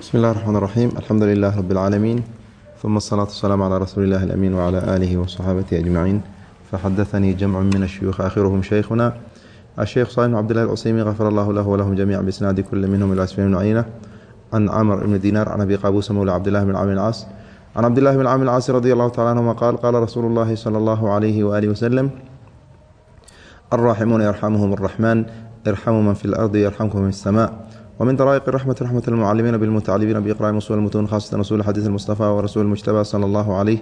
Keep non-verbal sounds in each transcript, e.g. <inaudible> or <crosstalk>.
bsmi اllahi الرحmn الرaxيim alxamdu lilah rb اlcaalamiin ثuma الصlaaة والsلاam عlى rasuuli اllahi الأmin وعlى آlihi وصxaabatihi أجmaciin faxadaثanii jamcu min الshuyuuخ akhiruhm shaykhuna الsheikh صالح بن cbd لlah الcuseymi غfr اllah lah wlahum jamiعا bsnaadi kuli minhm ilى sfyan bn cayna can cmr ibni dinar can abi qabuusa mowla cabdillahi bn camr caas can cabdillahi bn camr caasi radi allahu tacala anhuma qaal qaala rasuulu اllahi salى اllahu عalayhi waalihi waslem alraaximuuna yarxamuhum الraxman irxamuu man fi اlardi yarxamkum fi الsma wmin daraa'iq raxmat raxmat almucalimiina bilmutacalimiina biiqra'i usul mutuun khaasatan rasuul xadiis almustafa warasuul mujtaba sala allahu caleyh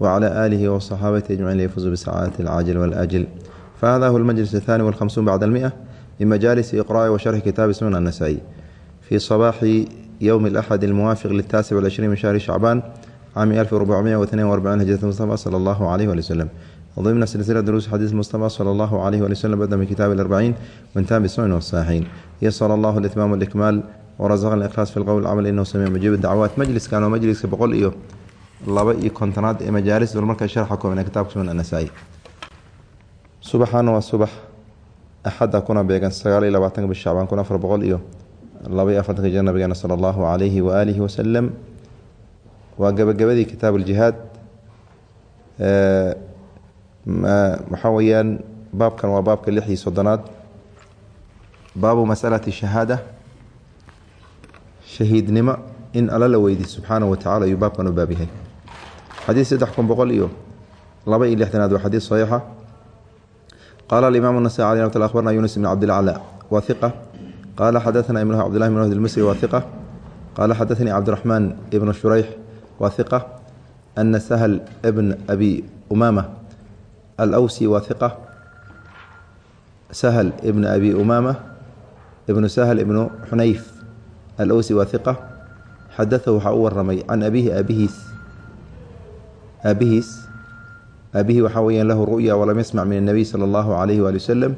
wacala aalihi wasaxaabatihi ajmaciin liyafuuzu bisacaadati alcaajil waalaajil fahada huwa almajlis athani walhamsuun bacda almia min majaalisi iqra'i wa sharxi kitaabi sunan annasaa-i fii sabaaxi yowmi alaxad almuwaafiq litaasic walcishriin min shahri shacbaan caami alfi rubacmiya watnain warbaciin hijrat mustafa sala allahu caleyh wali wslam ضمن سلسلة دروس حديث المصطفى صلى الله عليه وآله وسلم بدأ من كتاب الأربعين وانتهى بالسنن والصحيحين يسر الله الإتمام والإكمال ورزقنا الإخلاص في القول والعمل إنه سميع مجيب الدعوات مجلس كانوا مجلس بقول إيوه laba iyo kontonaad ee majaalis marka sharxa kooban ee kitaabka sunan anasaa'i subaxaana waa subax axadda kuna beegan sagaal iyo labaatanka bish shacbaan kun afar boqol iyo laba iyo afartanka jir nabigeena sala allahu calayhi waaalihi wasalam waa gebagabadii kitaab uljihaad waxaa weyaan baabkan waa baabka lix iyo soddonaad. Baabu masalati shahaada. Shahiidnimo in alla la weydiiy subxaanahu watacala ayuu baabkan u baab yahay. Xadiis saddex kun boqol iyo laba iyo lixdanaad waa xadiis saxiixa qaala alimaam nasai alay ramat lla abarna yunis bn cabdilcla wa hiqa qaala xadaanaa ibn cbdillahi bn wahd ilmisri wa hiqa qaala xadaanii cabdiraxmaan ibn shurayx wa hiqa ana sahl bn abi alwsi waa iqa sahl ibn abi umama ibnu sahl ibnu xunayf alwsi waa iqa xadaثahu waxaa u waramay can abihi aabihiis aabihiis aabihii waxaa weyaan lahu ru'ya walam yasmac min الnabiy salى اllahu عalayhi waali wasalam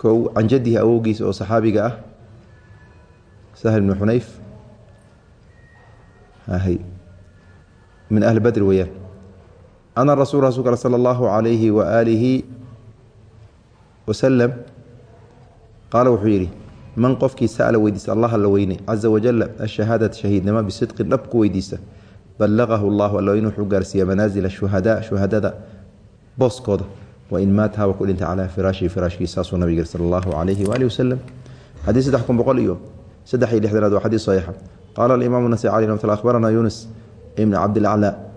kow can jadihi awowgiisa oo saxaabiga ah sahl ibnu xunayf min ahli badri weeyaan ana rasul rasulka al sala allahu calayhi waaalihi wasalam qaala wuxuu yidhi man qofkii sa'la weydiista allah alla weyne caza wajala ashahaadata shahiidnimo bisidqin dhab ku weydiista ballaqahu llahu allaweyn wuxuu gaarsiiya manaasila shuhadaa shuhadada booskooda wain maat haba ku dhinta calaa firaashihi firaashkiisa saasuu nabig yiri sala allahu calayhi waaalihi wasalam xadiis saddex kun boqol iyo saddex iyo lixdanaad waa xadiis saxiixa qaala alimaamu nasai caley ramat ll akhbaranaa yuunus ibn cabdilaclaa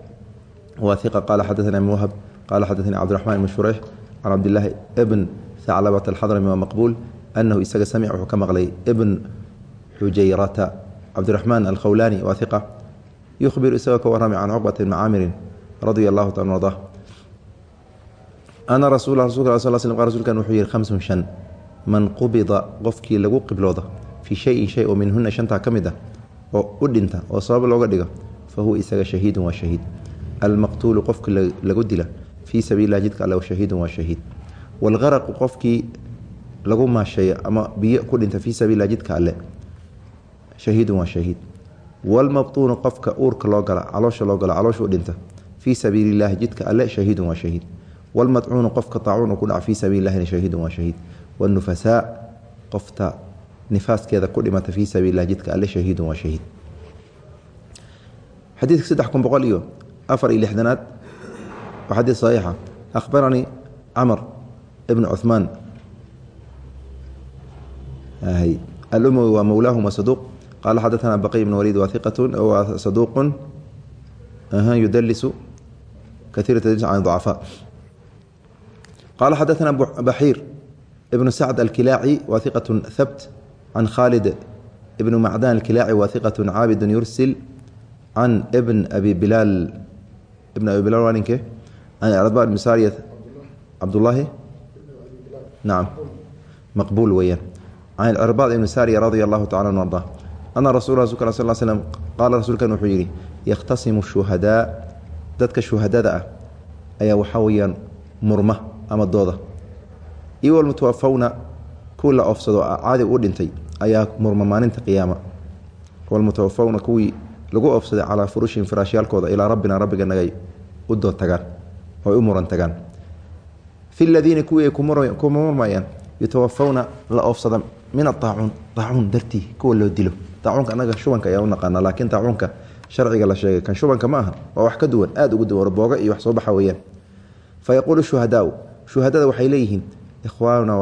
qaala xadaثana ibn wahab qaala xadaثani cabdiraxmaan ibn shureyx can cabdillaahi ibn thaclabat alxadrami waa maqbuul anahu isaga samic wuxuu ka maqlay ibn xujayrata cabdiraxmaan alkhawlaani waa iqa yuhbiru isagoo ka warramay can cuqbata ibni caamirin radia allahu taala arda ana rasul rasulka sal sl rsulkan wuxuu yihi khamsun shan man qubida qofkii lagu qiblooda fii shayin shay oo minhuna shantaa ka mid ah oo u dhinta oo sabab looga dhigo fa huwa isaga shahiidun waa shahiid almaqtuulu qofki lagu dila fii sabiililah jidka alle shahiidun waa shahiid waalgaraqu qofkii lagu maasheeyo ama biyo ku dhinta fii sabiililah jidka alle shahiidun waa shahiid wlmabtuunu qofka uurka loo gala caloosha loo gala caloosha u dhinta fii sabiili illahi jidka alle shahiidun waa shahiid wlmadcuunu qofka taacuun ku dhaca fii sabiili lahina shahiidun waa shahiid wnufasaa qofta nifaaskeeda ku dhimata fii sabiili lah jidka alle shahiidun waa shahiid xadiidka saddex kun boqol iyo afar iyo lixdanaad waa xadiid saxiixa akhbaranii camr ibn cuhmaan alumawi waa mowlaahum wa saduuq qala xadaثna baqي bn waliid wa iqat wa saduuq yudlisu kaثيr tdlis can ضcafاء qala xadaثna baxiir ibn sacd alkilaaci wa iqaة habt can khaalid ibn macdan alkilaaci wa iqaة caabid yursil can bn abi bilaal ibn abi bilaal waa ninke can cba bn sariya cabdulaahi nacam maqbuul weeyaan. Can cirbaad ibn sariya radia allahu tacala an arda ana rasul rasulka sal slm qaala rasuulkan wuxuu yidhi yakhtasimu shuhadaa dadka shuhadada ah ayaa waxaa weeyaan murma ama dooda. Iyo walmutawafawna kuwii la oofsado caadi u dhintay ayaa murma maalinta qiyaama. Walmutawafawna kuwii lagu oofsaday calaa furushihim firaashyaalkooda ilaa rabbina rabbiga nagay u dood tagaan oy u muran tagaan. Fi ladiina kuwii kuma murmayaan yutawafawna la oofsada min aaacuun aacuun dartii kuwa loo dilo. Daacuunka anaga shubanka ayaa u naqaana laakiin daacuunka sharciga la sheegay kan shubanka ma aha waa wax ka duwan aad ugu duwan booga iyo wax soo baxa weeyaan. Fa yaquulu shuhadaau shuhadada waxay leeyihiin ikhwaanuna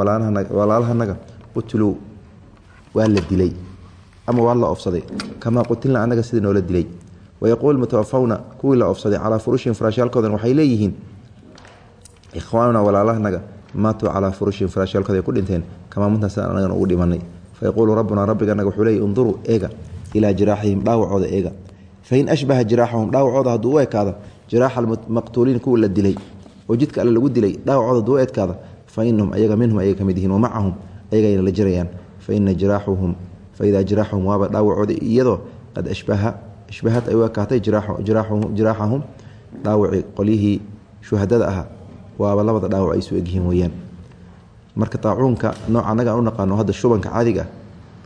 walaalahanaga qutuluu waa la dilay ama waa la ofsaday. Kamaa qutilna anaga sidii noola dilay. Wayaquul mutawafawna kuwii la ofsaday calaa furushihim furaashyaalkoodan waxay leeyihiin ikhwaanuna walaalahanaga maatuu calaa furushihim furaashyaalkooda ku dhinteen kamaa muntan sidaan ugu dhimanay fayaquulu rabbunaa rabbiganaga wuxuu leeyay unduruu eega ilaa jiraaxihim dhaawacooda eega. Fain ashbaha jiraaxahum dhaawacooda hadduu u ekaada jiraaxa almaqtuuliin kuwa la dilay oo jidka alle lagu dilay dhaawacooda hadduu u fa inahum ayaga minhum ayay ka mid yihiin wamacahum ayagayna la jirayaan. Faina jiraaxuhum faidaa jiraaxuhum waaba dhaawacooda iyadoo qad ashbahad ay u ekaatay jiraaxahum dhaawaci qolyihii shuhadada ahaa waaba labada dhaawac ay isu egyihiin weyaan marka taacuunka nooca anaga aan u naqaano hadda shubanka caadiga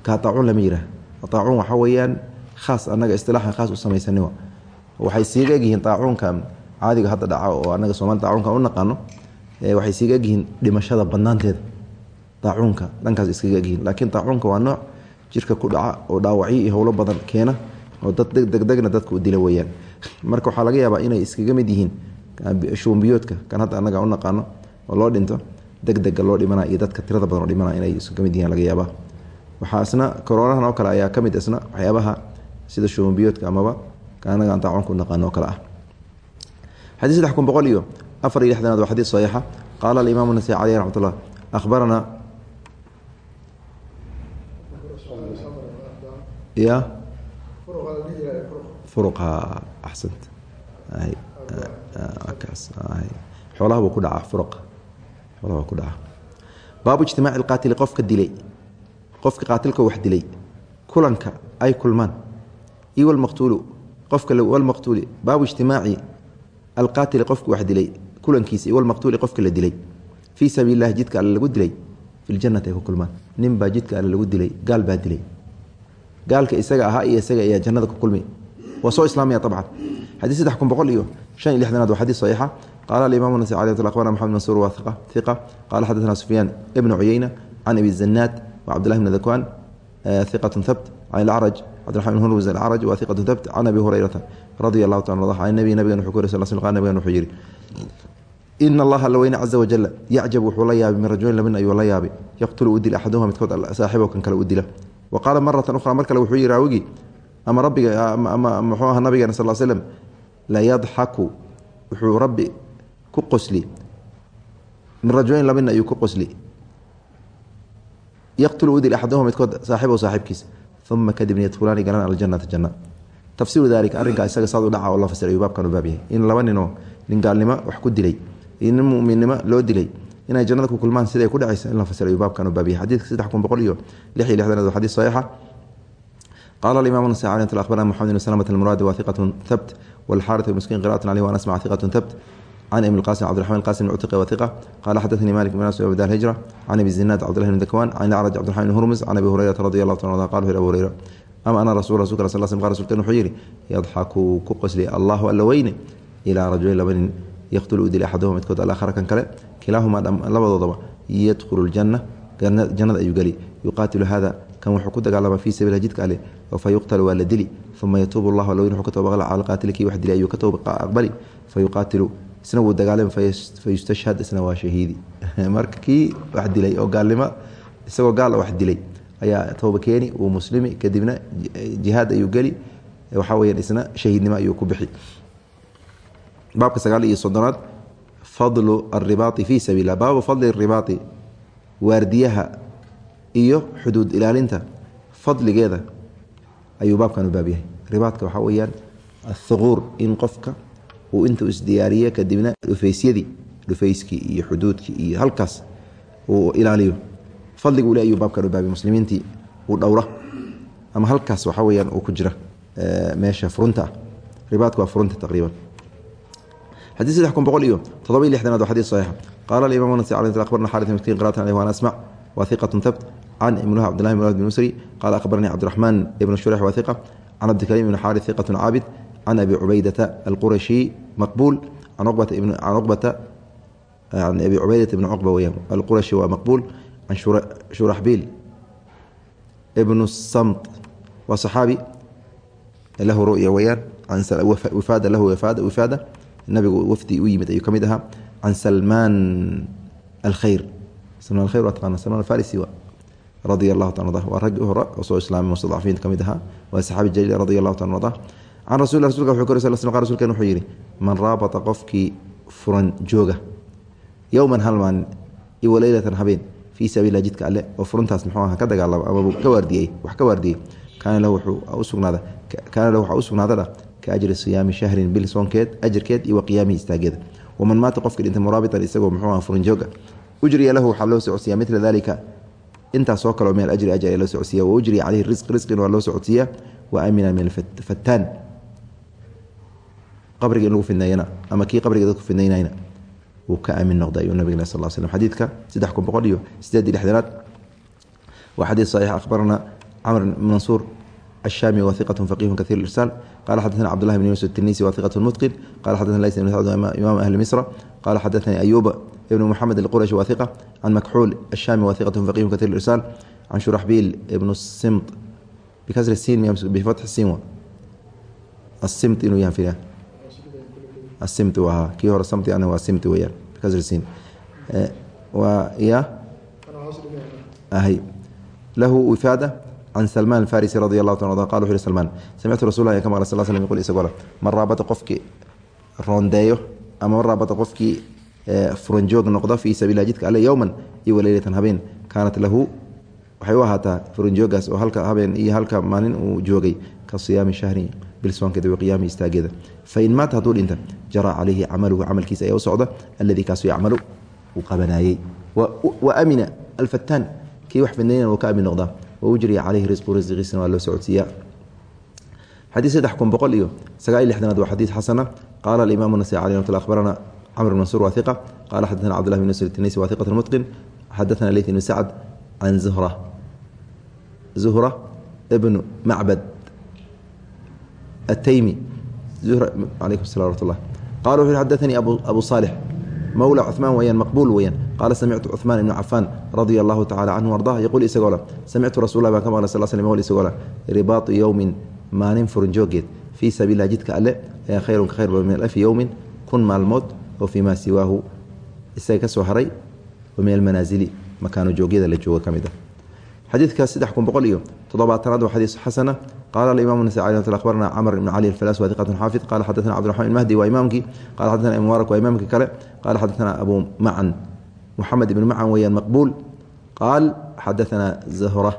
kaa taacuun lama yihah taacuun waxaa weeyaan khaas anaga istilaaxan khaas u samaysani waxay siiga egyihiin taacuunka caadiga hadda dhaca oo anaga soomali taacuunka u naqaano waxay siiga egyihiin dhimashada badnaanteeda taacuunka dhankaas iskaga egyihiin laakiin taacuunka waa nooc jirka ku dhaca oo dhaawacyo iyo howlo badan keena oo dad degdegna dadka u dila weyaan marka waxaa laga yaabaa inay iskaga mid yihiin shuumbiyoodka. Kan hadda anaga u naqaano oo loo dhinto degdega loo dhimana iyo dadka tirada badan oo dhimana inay iskaga mid yihiin laga yaabaa. Waxaa isna koronahan oo kale ayaa ka mid isna waxyaabaha sida shuumbiyoodka amaba anaga aan taacuunka u naqaano oo kale ah. Xadii saddex kun boqol iyo afar iyo lixdanaad waa xadiid saxiixa. Qaala alimaamu nasai caleyh raxmat ullah ya furuqa axsant kaas xoolaha buu ku dhacaa furuqa xoolaha buu ku dhacaa baabu ijtimaaci alqaatili qofka dilay qofka qaatilka wax dilay kulanka ay kulmaan iyo walmaqtuulu qofka walmaqtuuli baabu ijtimaaci alqaatili qofka wax dilay kulankiisa iyo walmaqtuuli qofka la dilay fii sabiili illahi jidka alle lagu dilay fi ljannati ay ku kulmaan nin baa jidka alle lagu dilay gaal baa dilay gaalka isaga ahaa iyo isaga ayaa jannada ku kulmi. Waa soo islaamaya abcan xadii saddex kun boqol iyo shan iyo lixdanaad waa xadiid saxiixa. Qaala alimamu nasi alي akhbarna maxamed mansuur waa iqa qaala xadaثna sufyaan ibnu cuyeyna can abi zanaad wa cabdillahi bn dakwan iqatu habt can ilacraj cabdiraxman bn hurmus alacraj wa iqatu habt can abi hurayrata radia allahu taala arda can nabi nabigan wuxuu ku yiri sal sl qal nabigan wuxuu yidhi ina allaha alla weyne caza wajala yacjab wuxuu la yaabay min rajulin labin ayuu la yaabay. Yaqtulu u dila axaduhuma midkood saaxibo kan kale u dila wa qaala maratan ukhra mar kale wuxuu yihi raawigii ama rabbiga ama muxuu aha nabigeena sal slm layadxaku wuxuu rabbi ku qosli min rajulayn labina ayuu ku qosli yaqtulu udil axaduhuma midkood saaxibow saaxibkiisa uma kadibna yadkhulaani galaan aljanata janna tafsiiru dalika arrinkaa isaga saad u dhaca oo la fasir ayuu baabkan u baab yahay in laba ninoo nin gaalnimo wax ku dilay iyo nin muminnimo loo dilay inay jannada ku kulmaan siday ku dhacaysa in la fasir ayuu baabkan u baab yahay xadiidka saddex kun boqol iyo lix iyo lixdanaad waa xadiis saxiixa qaala alimaam nasai cali akhbarana moxamed bn slmt almuraadi wa iqatu habt والحارث بن مسكين قراءة عليه وأنا أسمع ثقة ثبت عن ابن القاسم عبد الرحمن القاسم العتقي وثقة قال حدثني مالك بن أنس وأبي الهجرة عن أبي الزناد عبد الله بن ذكوان عن الأعرج عبد الرحمن بن هرمز عن أبي هريرة رضي الله تعالى عنه قال في أبو هريرة أما أنا رسول رسول الله صلى الله عليه وسلم قال رسولك نحيري يضحك كقسلي الله ألا وين إلى رجل لبن yaqtulu u dil axaduhum midkood alaakhara kan kale kilaahumaa labadoodaba yadkhulu ljanna jannada ayuu geli yuqaatilu hada kan wuxuu ku dagaalama fii sabiila jidka ale fa waa la dili uma yatuubu llah alowin wuxuu ka toobaqla cala qaatilkii wax dilay ayuu ka tooba aqbali fa isna wuu dagaalama fa isna waa shahiidi marka kii wax dilay oo gaalnimo isagoo gaal wax dilay ayaa tooba keeni wuu muslimi kadibna jihaad ayuu geli waxa weyaan isna shahiidnimo ayuu ku bixi baabka sagaal iyo soddonaad fadlu aribaai fii sabiil baabu fadli ribaai waardiyaha iyo xuduud ilaalinta fadligeeda ayuu baabkan u baab yahay. Ribaadka waxaa weyaan athuquur in qofka uu intuu isdiyaariyo kadibna dhufaysyadii dhufayskii iyo xuduudkii iyo halkaas uu ilaaliyo. Fadliga ule ayuu baabkan u baabya muslimiintii uu dhowra ama halkaas waxaa weyaan uu ku jira meesha furunta ah. Ribaadka waa furunta taqriiban xadii saddex kun boqol iyo todobiy lixdanaad wa xadii saxiixa qaala alimaam nas abarna xaris mkin qratan aleh waan asmac wa hiqatu tabt can ibnuha cbdillahi bn bn musri qaala akhbaranii cabdiraxmaan ibn shureyx wa hiqa can cabdikariim ibn xaari hiqatu caabid can abi cubaydata alqurashi maqbuul an cubata an abi cubaydat ibn cuqba weyaan alqurashi waa maqbuul can shuraxbiil ibnu samt waa saxaabi lahu ruya weyaan an wifaada lahu wifaada nabigu wafdi u yimid ayuu ka mid ahaa can salmaan alkhayr. Salmaan alkhayr waa taqaana salmaan alfarisi wa radia allahu taala arda waa raggii hore oo soo islaamay mustadcafiinta ka mid ahaa. Waa saxaabi jaliil radia allahu taala arda can rasul rasulka wuxuu kor sal sl qa rsulken wuxuu yidhi man raabata qofkii furan jooga yowman hal maalin iyo waleylatan habeen fii sabiila jidka alle oo furuntaas muxuu aha ka dagaalama ama ka waardiyey wax ka waardiyey kaana lahu wuxuu usugnaada kaana lahu waxaa u sugnaadana ka ajri siyaami shahrin bil soonkeed ajarkeed iyo waqiyaamihi istaageeda waman maata qofka dhinta muraabitan isagoo muxuu ah furinjooga ujriya lahu waxaa loo socodsiyaa mila daalika. Intaas kaleo min ajri ajr loo socodsiya wa ujriya risq risqin waa loo socodsiiya wa min alfattaan qabriga in lagu fidneeyana ama kii qabriga dadku fidneynayna wuu ka aamin noqday ayuu nabigena sal l slm xadiidka saddex kun boqol iyo sideed iyo lixdanaad. Waa xadiid saxiix akhbarana camr mansuur ashaami wathiqatun faqiihun kahiir irsaal qala xadana cbdulahi bn yusuf tinisi wa iqat mutqin qala xadana lays bn sacd imaam ahli misra qala xadaanii ayuba ibn muxamed اqurash wahiqa can makxuul ashami wahiqat faqih katir irsaal can shuraxbiil ibn simt bikasri siin bifatxi siin asimt inuu yahan asimt ahaa kii hore samti ana waa simti weyaan bikasri siin ya lahu wifaada can salmaan farisi radi allah ta qa wuxu hi salmaan samictu rasul ka maqlay sal slm yqul isagoo le man raabata qofkii roondeeyo ama man raabata qofkii furanjoog noqdo fii sabiilah jidka alle yowman iyo waleylatan habeen kaanat lahu waxay u ahaataa furanjoogaas oo halka habeen iyo halka maalin uu joogay ka siyaami shahri bilsoonkeeda waqiyaami istaageeda fain maata hadduu dhinta jaraa calayhi camaluhu camalkiisa ayaa u socda alladii kaasu yacmalu uu qabanaayey wa amina alfataan kii wax fidnaynana uu ka amin noqdaa waujriya caleyhi risqu rasiqiisana waa loo socodsiiya. Xadiid saddex kun boqol iyo sagaal iyo lixdanaad waa xadiid xasana. Qaala alimaam nasayi alay ramatullah akhbarana cmr bn mansuur wathiqa qala xaddatana cbdullahi bn nasr tinaysi wathiqatu mutqin. Xadatana leyt ibn sacd can zuhra. Zuhra ibnu macbad ataymi alaykum sala waraxmat ullah qala wuxu xadaanii abu saalix. Mawla cuhmaan weyaan maqbuul weyaan qaala samictu cumaan ibnu cafaan radia allahu tacala canhu ardah yaquul isagoo le samictu rasulah baan ka maqlay sal sl isagoo le ribaatu yowmin maalin furinjoogeed fii sabiililah jidka alle ayaa khayrun ka khayr badan min alfi yowmin kun maalmood oo fii maa siwaahu isaga ka soo haray oo min almanaasili makaano joogyada la jooga ka mid ah xadiidkaas saddex kun boqol iyo toddobaatanaad waa xadiis xasana qaala alimaam nasai abarna camr ibn cali alfalas wadiqatun xaafid qala xadana cbdiraxman mahdi waa imaamkii qala xadana mubarak waa imaamkii kale qala xadana abu macan ibnu macan weeyaan maqbuul qaal xadathana zuhra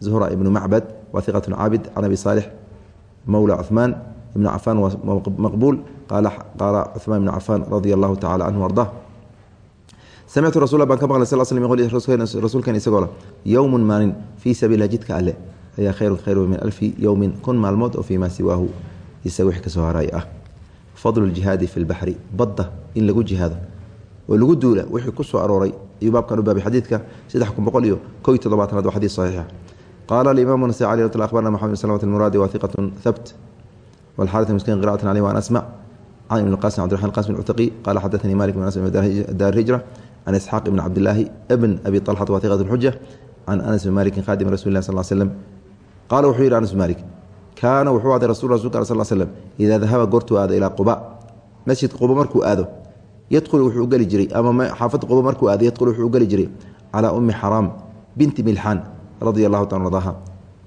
zuhra ibnu macbad wa caabid can abi saalix mowla cuثmaan ibnu cafaan waa maqbuul qaala cuثmaan ibnu cafaan radia allahu tacala canhu ardah samictu rasul baan ka maqlay sal sl rasuulkan isagoo le yowmun maalin fii sabiila jidka alle ayaa khayrun khayru min alfi yowmin kun maalmood oo fii maa siwaahu isaga wix ka soo haray ah fadlu ljihaadi fi lbaxri badda in lagu jihaado oo lagu duula wixii ku arooray ayuu baabkan u xadiidka saddex kun boqol iyo kow iyo toddobaatanaad waa xadiid saxiixa. Qaala alimaam nasaci alih wtl akhbarna maxamed bn salamat almuraadi wa thabt. Walxaris miskiin qira'atan caleyh waan asmac can ibn qasim cbdiraxman qasim alcutaqi qaala xadaanii malik bn anas daar hijra can isxaaq ibn cabdilaahi bn abi talxat wa lxuja can anas bn malikin khadima rasuli lah sal slem qaala wuxuu yihi anas bn malik kaana wuxuu aday rasul rasulka sal slem idaa dahaba goortuu aado ilaa quba. Masjidka quba markuu aado yadhulu wuxuu geli jiray ama xaafad qobo markuu aaday yadhulu wuxuu geli jiray calaa ummi xaraam binti milxaan radia allahu taala ardaha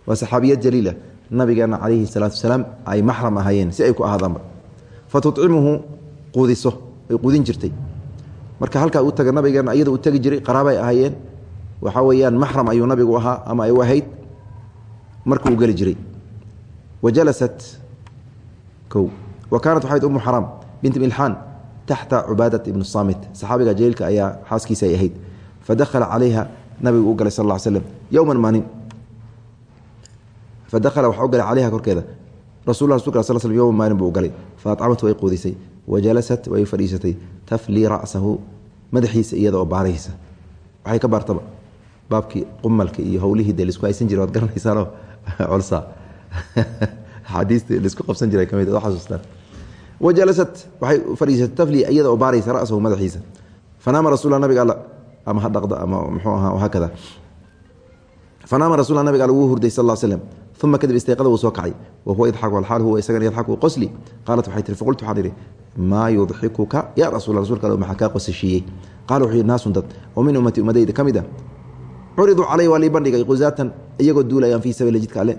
waa saxaabiyad jaliila nabigeena calayhi salaatu wasalaam ay maxram ahaayeen si ay ku ahaadaanba. Fa quudiso ay quudin jirtay. Marka halkaa u taga nabigeena iyada u tegi jiray qaraabay ahaayeen. Waxaa weeyaan maxram ayuu nabigu ahaa ama ay u ahayd markuu geli jiray. Wa jalasat o wa kaanat waxayd ummu xaraam binti milxaan taxta cubaadat ibnu saamit saxaabiga jaliilka ayaa xaaskiisa ay ahayd fadakhala calayha nabigu u galay sal ll slam yowman maalin fadakhala waxaa u galay calayha korkeeda rasul rasulka sal sl yowman maalin buu u galay fa acamatu way quudisay wajalasat way fadhiisatay taflii ra'sahu madaxiisa iyada oo baaraysa waxay ka baartaba baabkii qumalka iyo howlihii dee la isku haysan jira waad garanaysaanoo colsa axaadiistii la isku qabsan jiray ka mid ad xasuustaan wajalasat waxay fadhiisatay taflii iyada oo baaraysa ra'sahu madaxiisa fanaama rasuula nabiga alla ama ha dhaqda ama muxuu ahaa hakada fanaama rasuula nabiga alla wuu hurday sal slam uma kadib istayqada wuu soo kacay wa huwa yadxaku alxaal huwa isagana yadxaku qosli qaalat waxay tihi faqultu waxaan idhi maa yudxikuka yaa rasuul rasuulka alle maxaa kaa qosashiiyey qaala wuxuu yidhi naasun dad oo min ummati ummadayda ka mid a curiduu calay waa lii bandhigay qusaatan iyagoo duulayaan fii sabiili jidka alle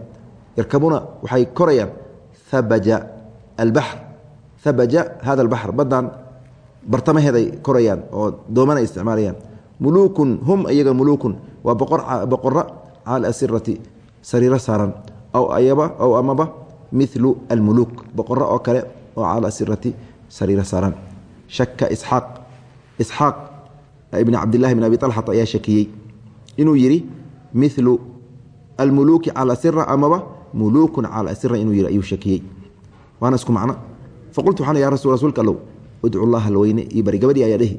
yarkabuuna waxay korayaan habaja albaxr habaja hada albaxr baddaan bartamaheeday korayaan oo doomana isticmaalayaan. Muluukun hum iyaga muluukun waa boqora cala asirati sariiro saaran. Aw ayaba aw amaba milu almuluuk boqoro oo kale oo cala sariiro saaran. Shaka isxaaq isxaaq ibni cabdillahi bn abi alxata ayaa shakiyey. Inuu yidhi milu almuluuki cala amaba muluukun cala inuu yidhi ayuu shakiyey. Waana isku macno faqultu waxaan ya rasul rasuulka allow udcu llaha alweyne ii bari gabadhii ayaa dhihi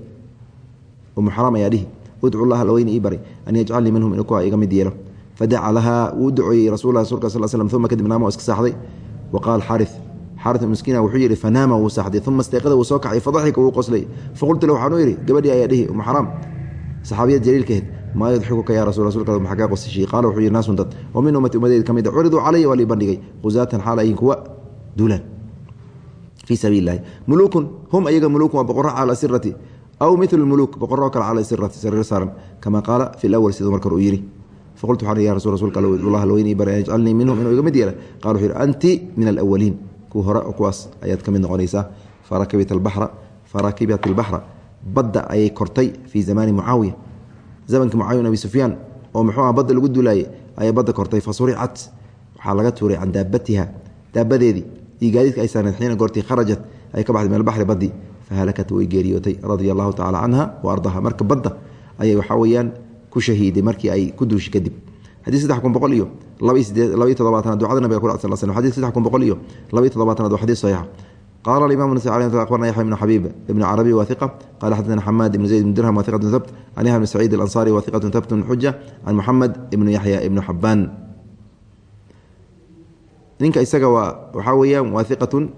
umu xaraam ayaa dhihi udcu llaha alweyne ii bari an yajcalnii minhum inuu kuwa iga mid yeelo fadaca lahaa wuu duceeyey rasul rasulka sal slm uma kadib naama iska saaxday wa qaala xaari xaari miskiina wuxuu yidhi fanaama wuu saaxday uma istayqada wuu soo kacay fadaxika wuu qoslay faqultu lahu waxaan u yidhi gabadhii ayaa dhihi umu xaraam saxaabiyad jaliilkaheed maa yudxikuka ya rasul rasulka maxaa kaa qosashiy qaala wuxuu yidhi naasun dad oo min ummati ummadeed ka mid a curiduu calaya waa lii bandhigay qusaatan xaal ayin kuwa duulaan fii sabiili lahi muluukun hum ayaga muluukun waa boqoro cala sirati aw milu muluuk boqoro kale cala sirati sariir saaran kama qaala fi lawal siduu marka uu yidhi faqultu waxaan ya rasul rasuulka allah alweyni bari an yajcalnii minhum inuu iga mid yeela qala wuxuu yidhi anti min alawaliin kuwa hore kuwaas ayaad ka mid noqonaysaa farakibit albaxra farakibat albaxra badda ayay kortay fii zamaani mucaawiya zamankii mucaawiya abi sufyaan oo muxuu ah badda lagu duulaayey ayay badda kortay fasuricat waxaa laga tuuray can daabatiha daabadeedii iyo gaadiidka ay saarneed xiina goortii kharajat ay ka baxday min albaxri baddi fahalakat way geeriyootay radia allahu tacala canha wa ardaha marka badda ayay waxaa weyaan ku shahiiday markii ay ku duushi kadib. Xadiis saddex kun boqol iyo labaiy todobaatanaad ducada nabiga kula sal sl xadis saddex kun boqol iyo labaiy toddobaatanaad waa xadiis saxiixa qala alimam nasa alي abarna yaxya bn xabib ibn carabi wahiqa qala xadana xamaad ibn zayd bn dirham wahiqat habt an yahya bn saciid alansari wahiqat habt xuja can muxamed ibn yaxya ibn xabaan ninka isaga waa waxaa weeyaan waa iqatun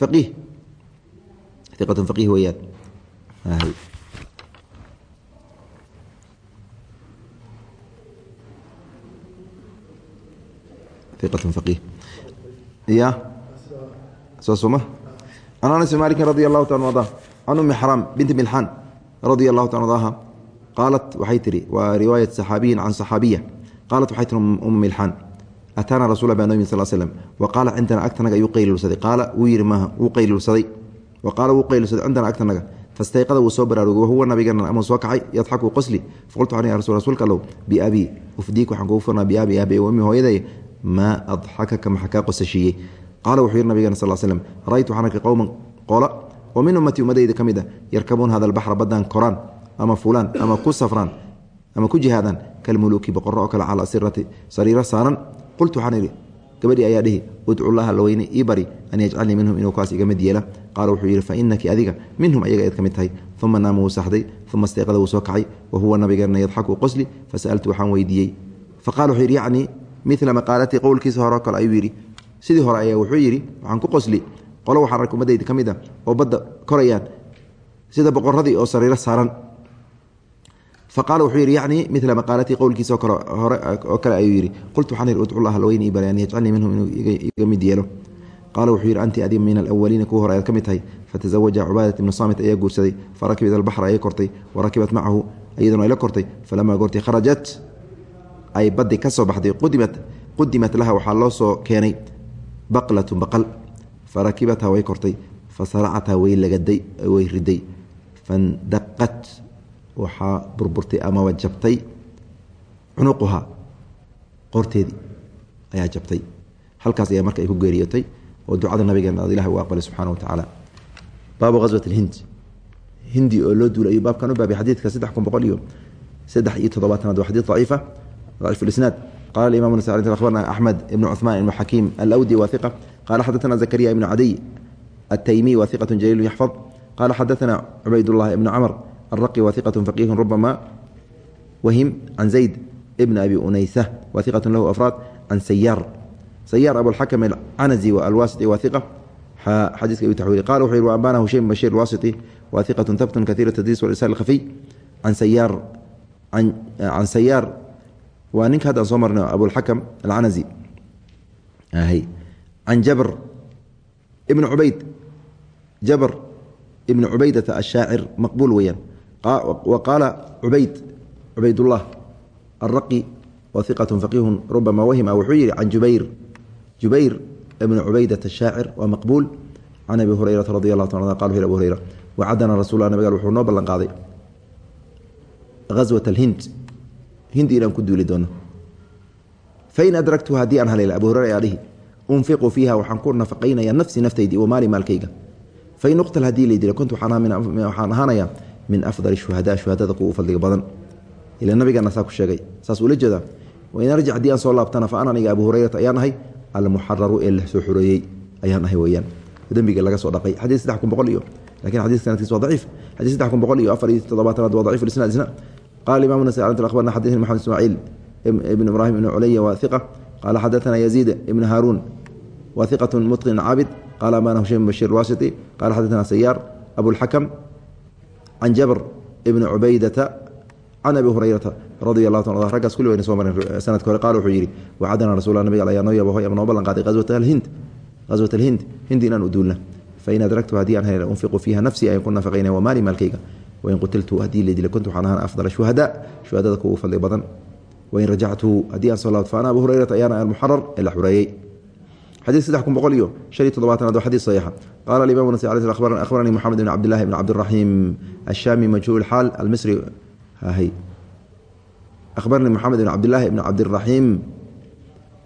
faqiih iqatun faqiih weeyaan. Iqatun faqiih ya soosuma can anas malikin radi allahu taala arda can umi binti milxaan radia allahu taala ardaha qaalat waxay tihi waa riwaayat saxaabiyin can saxaabiya. Qaalat waxay tihi umu milxaan ataana rasul baa nbi sal slm wa qaala cindana agtanaga ayuu qaylulsaday qaala wuu yihi maaha wuu qaylulsaday wa qaala wuu qaylulsaday cindana agtanaga fastayqada wuu soo baraarugay wahuwa nabigana amuu soo kacay yadxaku qosli faqultu an ya rasul rasuulka allow biabii ufdiik waxaan kugu furnaa biabi aabi wami hooyaday maa adxakaka maxa kaa qosashiiyey qaala wuxuu yihi nabigana sal slm ra'aytu waxaan arkay qowman qola oo min ummatii ummadayda ka mid a yarkabuun hada albaxra baddaan koraan ama fulaan ama ku safraan ama ku jihaadaan kalmuluuki boqoro oo kale cala sirati sariiro saaran qultu waxaan idhi gabadhii ayaa dhihi udcu llaha laweyne ii bari an yajcalnii minhum inuu kaas iga mid yeela. Qaala wuxuu yidhi fa inaki adiga minhum ayaga eed ka mid tahay. Uma naama wuu saxday uma istayqada wuu soo kacay wa huwa nabigeena yadxaku qosli fasa'altu waxaan weydiiyey. Faqala wuxuu yidhi yacnii mila maqaalatii qowlkiisa hore oo kale ayuu yidhi. Sidii hore ayaa wuxuu yidhi waxaan ku qosli qolo waxaan arka ummadayda ka mid a oo badda korayaan sida boqoradii oo sariiro saaran faqala wuxuu yidhi yacni mila maqaalatii qowlkiisa hore oo kale ayuu yidhi qultu waxaan yidhi udcu llaha laweyni ii an yajcalnii minhum inuu iga mid yeelo qaala wuxuu yidhi anti adi min alawaliina kuwa hore ayaad ka mid tahay fatazawaja cubaadat ibnu saamit ayaa guursaday farakibat albaxra ayay kortay warakibat macahu iyaduna ay la kortay falamaa goortii kharajat ay baddi ka soo baxday qudimat laha waxaa loo soo keenay baqlatu baqal farakibatha way kortay fasaracatha way lagaday way riday fandaqat waxaa burburtay amaba jabtay cunuquhaa qorteedii ayaa jabtay. Halkaas ayaa marka ay ku geeriyootay oo ducada nabigeena ad ilahi u aqbalay subxana wa baabu aswat اlhind hindi oo loo duulay ayuu baabkan u baabay xadiidka saddex kun boqol iyo saddex iyo toddobaatanaad waa xadiid daciifa daciif isnaad qala imam nas abarna axmed ibn cuثmaan ibn xakiim alawdi wahiqa qala xadana zakariya ibn cadiy ataymiy wahiqat jaliil yaxfad qala xadana cubayd llahi ibn cmr الرقي وثقة فقيه ربما وهم عن زيد ابن أبي أنيسة وثقة له أفراد عن سيار سيار أبو الحكم العنزي والواسطي وثقة حديث أبي تحويل قال وحير وأنبانا هشيم بشير الواسطي وثقة ثبت كثير التدريس والإرسال الخفي عن سيار عن عن سيار ونك هذا صمرنا أبو الحكم العنزي can jabr ibn cubayd jabr ibn cubaydata ashaacir maqbuul weyaan wa qaala cubayd cubaydullah alraqi wa iqat faqiihun rubama wahima wuxuu yihi can jubayr. Jubayr ibn cubaydat ashaacir waa maqbuul. Can abi hurayrata radi allahu ta qal abu hureyra wacadana rasul nabig wuxuu noo ballan qaaday aswat alhind hindi inaan ku duuli doono. Fain adragtu haddii aan haleela abu hurera ayaa dhihi unfiqu fiiha waxaan ku nafaqaynaya nafsi naftaydi wa maali maalkayga. Fain uqtal haddii laydila kuntu waxaan ahaanayaa min afdali shuhada shuhadada kuwa u fadliga badan ila nabigeena saa ku sheegay saas ula jeedaa wain arjic haddii aan soo laabtana fa ana aniga abu hurayrata ayaan ahay almuxararu ee la soo xoreeyey ayaan ahay weyaan dembiga laga soo dhaqay xadii saddex kun boqol iyo lakin xadii sanadkiis waa daciif xadii saddex kun boqol iyo afar iyo toddobaatanaad waa daciif isnaad isna qala imam nasai akhbarna xadithni maxamed ismaaciil ibn ibrahim ibn culaya waa iqa qala xadaثna yaziid ibn haaruun wa iqaة mutqin cabid qala amana hushaym bashir wasiti qala xadaثna sayaar abulxakam can jabr ibn cubaydata can abi hurayrata radi ta raggaas kulli wayna soo mareen sanadka hore qala wuxuu yidhi wacadana rasul nabiga ayaa noo yabahoy ama noo ballan qaaday aswat alhind hindi inaan u duulna fain adraktu haddii aan hel unfiqu fiiha nafsii ayaan ku nafaqaynaya wamaali maalkayga wain qutiltu haddii laydila kuntu waxaan ahaan afdala shuhada shuhadada kuwa fadli badan wain rajactu haddii aan soo laabto fa ana abu hurayrata ayaana almuxarar ee la xureeyey xadiid saddex kun boqol iyo shan iyo toddobaatanaad waa xadiid saxiixa qaala alimamu nasi alay akhbaranii moxamed ibn cabdillahi ibn cabdiraxiim ashaami majhuul xaal almisri. Hay akhbaranii moxamed ibn cabdillahi ibn cabdiraxiim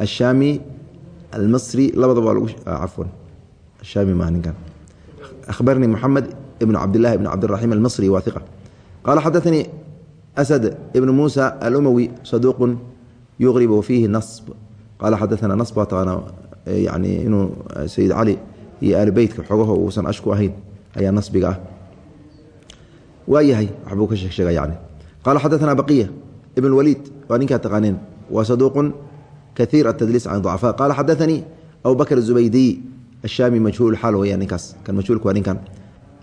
ashaami almisri. Labadaba waa lagu cafwan ashaami maa ninkan akhbaranii moxamed ibn cabdillahi ibn cabdiraxiim almisri waa iqa qaala xadaanii asad ibn muusa alumawi saduuqun yuqrib wafiihi nasb. Qaala xadaana nasb waa taqaana yani inuu sayid cali iyo aali beytka xogaho uusan ashku ahayn ayaa nasbiga ah. Waa yahay waxbuu ka sheeg sheega yani. Qaala xadaana baqiya ibn waliid waa ninkaa taqaaneen waa saduuqun kaiir atadliis can ducafaa qaala xadaanii abu bakr zubaydiy majhuul xaal weyaan ninkaas kan majhuulka waa ninkan.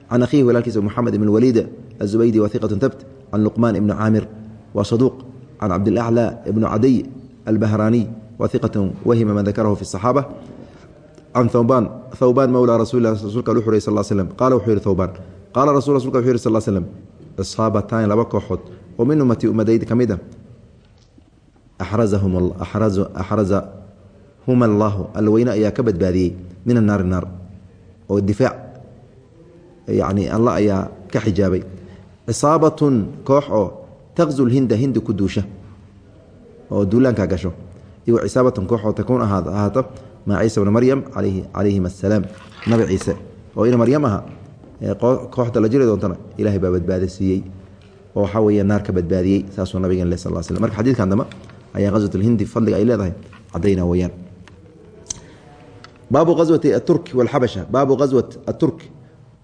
Can akhiihi walaalkiisa moxamed ibn waliid azubaydi wa tabt can luqmaan ibni caamir waa saduuq can cabdilaclى ibn cadiy albahraaniy wahiqatan wahima ma dakarahu fi saxaaba can thawbaan thawbaan mowlaa rasuulilah rasuulka lu xurey sal slm qaala wuxuu yihi thawbaan qaala rasul rasulka wuxuu yihi sal slm asxaabataani laba kooxood oo min ummati ummadaydi ka mid ah, a axrazahum allaahu allaweyne ayaa ka badbaadiyey min anaari naar oo difaac yani alla ayaa ka xijaabay. Cisaabatun koox oo taqzu lhinda hindi ku duusha oo duulaankaa gasho iyo cisaabatun koox oo takuun ahaato maa ciisa bna maryam calayhim asalaam nabi ciise. Oo ina maryam aha kooxda la jiri doontana ilahay baa badbaada siiyey oo waxaa weya naar ka badbaadiyey saasuu nabigen le sal sl marka xadiidkan dambe ayaa qaswat alhindi fadliga ay leedahay cadayna weyaan baabu qaswati aturki walxabasha baabu qaswat aturk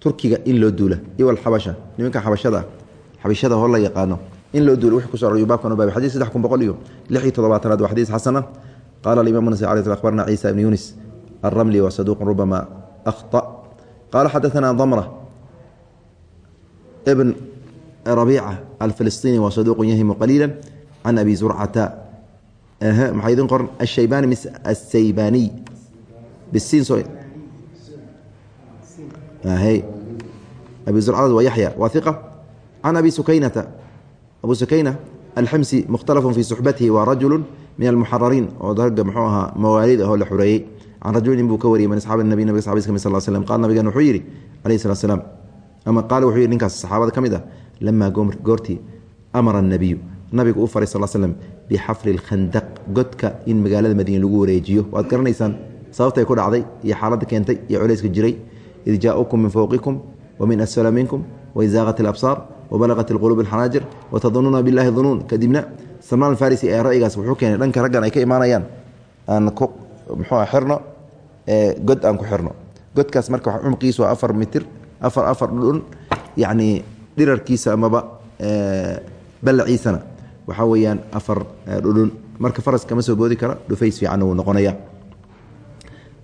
turkiga in loo duula iyo alxabasha nimanka xabashada xabashada hor la yaqaano in loo duulo w ku soray babkan u baabay xadis saddex kun boqol iyo lix iyo toddobaatanaad waa xadiis xasan qaala alimamu nasi alay sl abarna ciisa ibn yunis alramli wa saduuqun rubama akhطa qaala xadaثana damra ibn rabiica alfilistiini wa saduuqun yahimu qaliila can abi zurcata. Maxaa idin qoran? Ashaybani asaybaaniy bisiin so abi zurcadaas waa yaxya waa iqa can abi sukaynata abu sukayna alximsi mukhtalafun fii suxbatihi waa rajulu min almuxarariin oo ragga muxuu ahaa mawaalid ahoo la xureeyey. Can rajulin buu ka wariyey min asxaabi nabi nabig saxabis ka mid sal slm qaal nabigan wuxuu yidhi alayhi salat slaam ama qaala wuxuu yidhi ninkaas saxaabada ka mid ah lamaa goortii amara annabiyu nabigu u faray sal slm bixafri lkhandaq godka in magaalada madiina lagu wareejiyo. Waad garanaysaan sababtay ku dhacday iyo xaaladda keentay iyo culayska jiray. Id jaaukum min fowqikum wamin asfala minkum waizaaqat alabsaar wabalagat alquluub alxanaajir watadunuuna billahi dunuun kadibna salmaan farisi ee ra'yigaas wuxuu keenay dhanka raggan ay ka imaanayaan aan ku muxuu xirno god aan ku xirno godkaas marka cumqiisu waa afar mitir afar afar dhudhun yacni dhirarkiisa amaba ballaciisana waxaa weeyaan afar dhudhun marka faras kama soo boodi kara dhufays fiicanna wuu noqonaya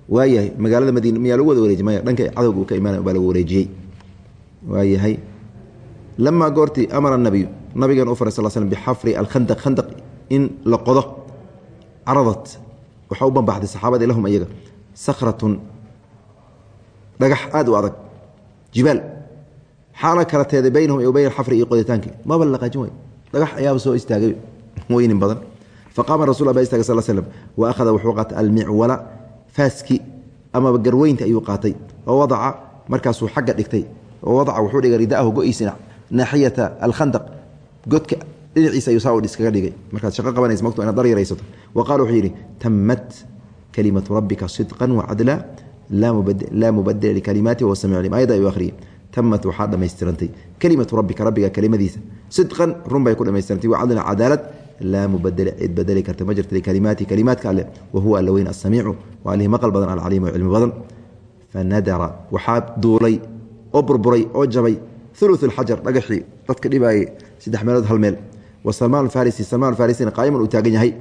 waayahay magaalada madiina miyaa lagu wada wareejiy maya dhanka cadowga uu ka imaanay baa lagu lamaa goortii amara nabiyu nabigan u faray sal slm bixafri alkhandaq khandaq in la qodo caradat waxaa u bambaxday saxaabadii lahum iyaga sakhratun dhagax aad u adag jibaal xaala kala baynahum bayn alxafri iyo qoditaankii maba la dhaqaajin way dhagax ayaaba soo istaagay weynin badan faqaama rasul ba istagay sal slm wa akhada wuxuu qaatay almicwala faaski amaba garweynta ayuu qaatay oo wadaca markaasuu xagga dhigtay oo wadaca wuxuu dhigay ridaahu go-iisina naaxiyata alkhandaq godka dhinaciisa ayuu saa iskaga dhigay markaad shaqo qabanaysa mogto inaad dar yaraysato wa qaala wuxuu yidhi tamat kalimatu rabbika sidqan wacadla laa mubadila likalimaati wahuwa samic alim ayada ayuu akhriyey tamat waxaa dhammaystirantay kelimatu rabbika rabbiga kelimadiisa sidqan run bay ku dhammaystirantay wacadlan cadaalad laa mubadela cid badeli karta ma jirta likalimaati kalimaadka alle wahuwa alla weyn asamiicu waa alihi maqal badan alcaliim oo cilmi badan fanadara waxaa duulay oo burburay oo jabay ulu اxajar dhagaxii dadka dhibaayay saddex meelood hal meel wa salmaan farisi salmaan farisina qaaiman uu taagan yahay.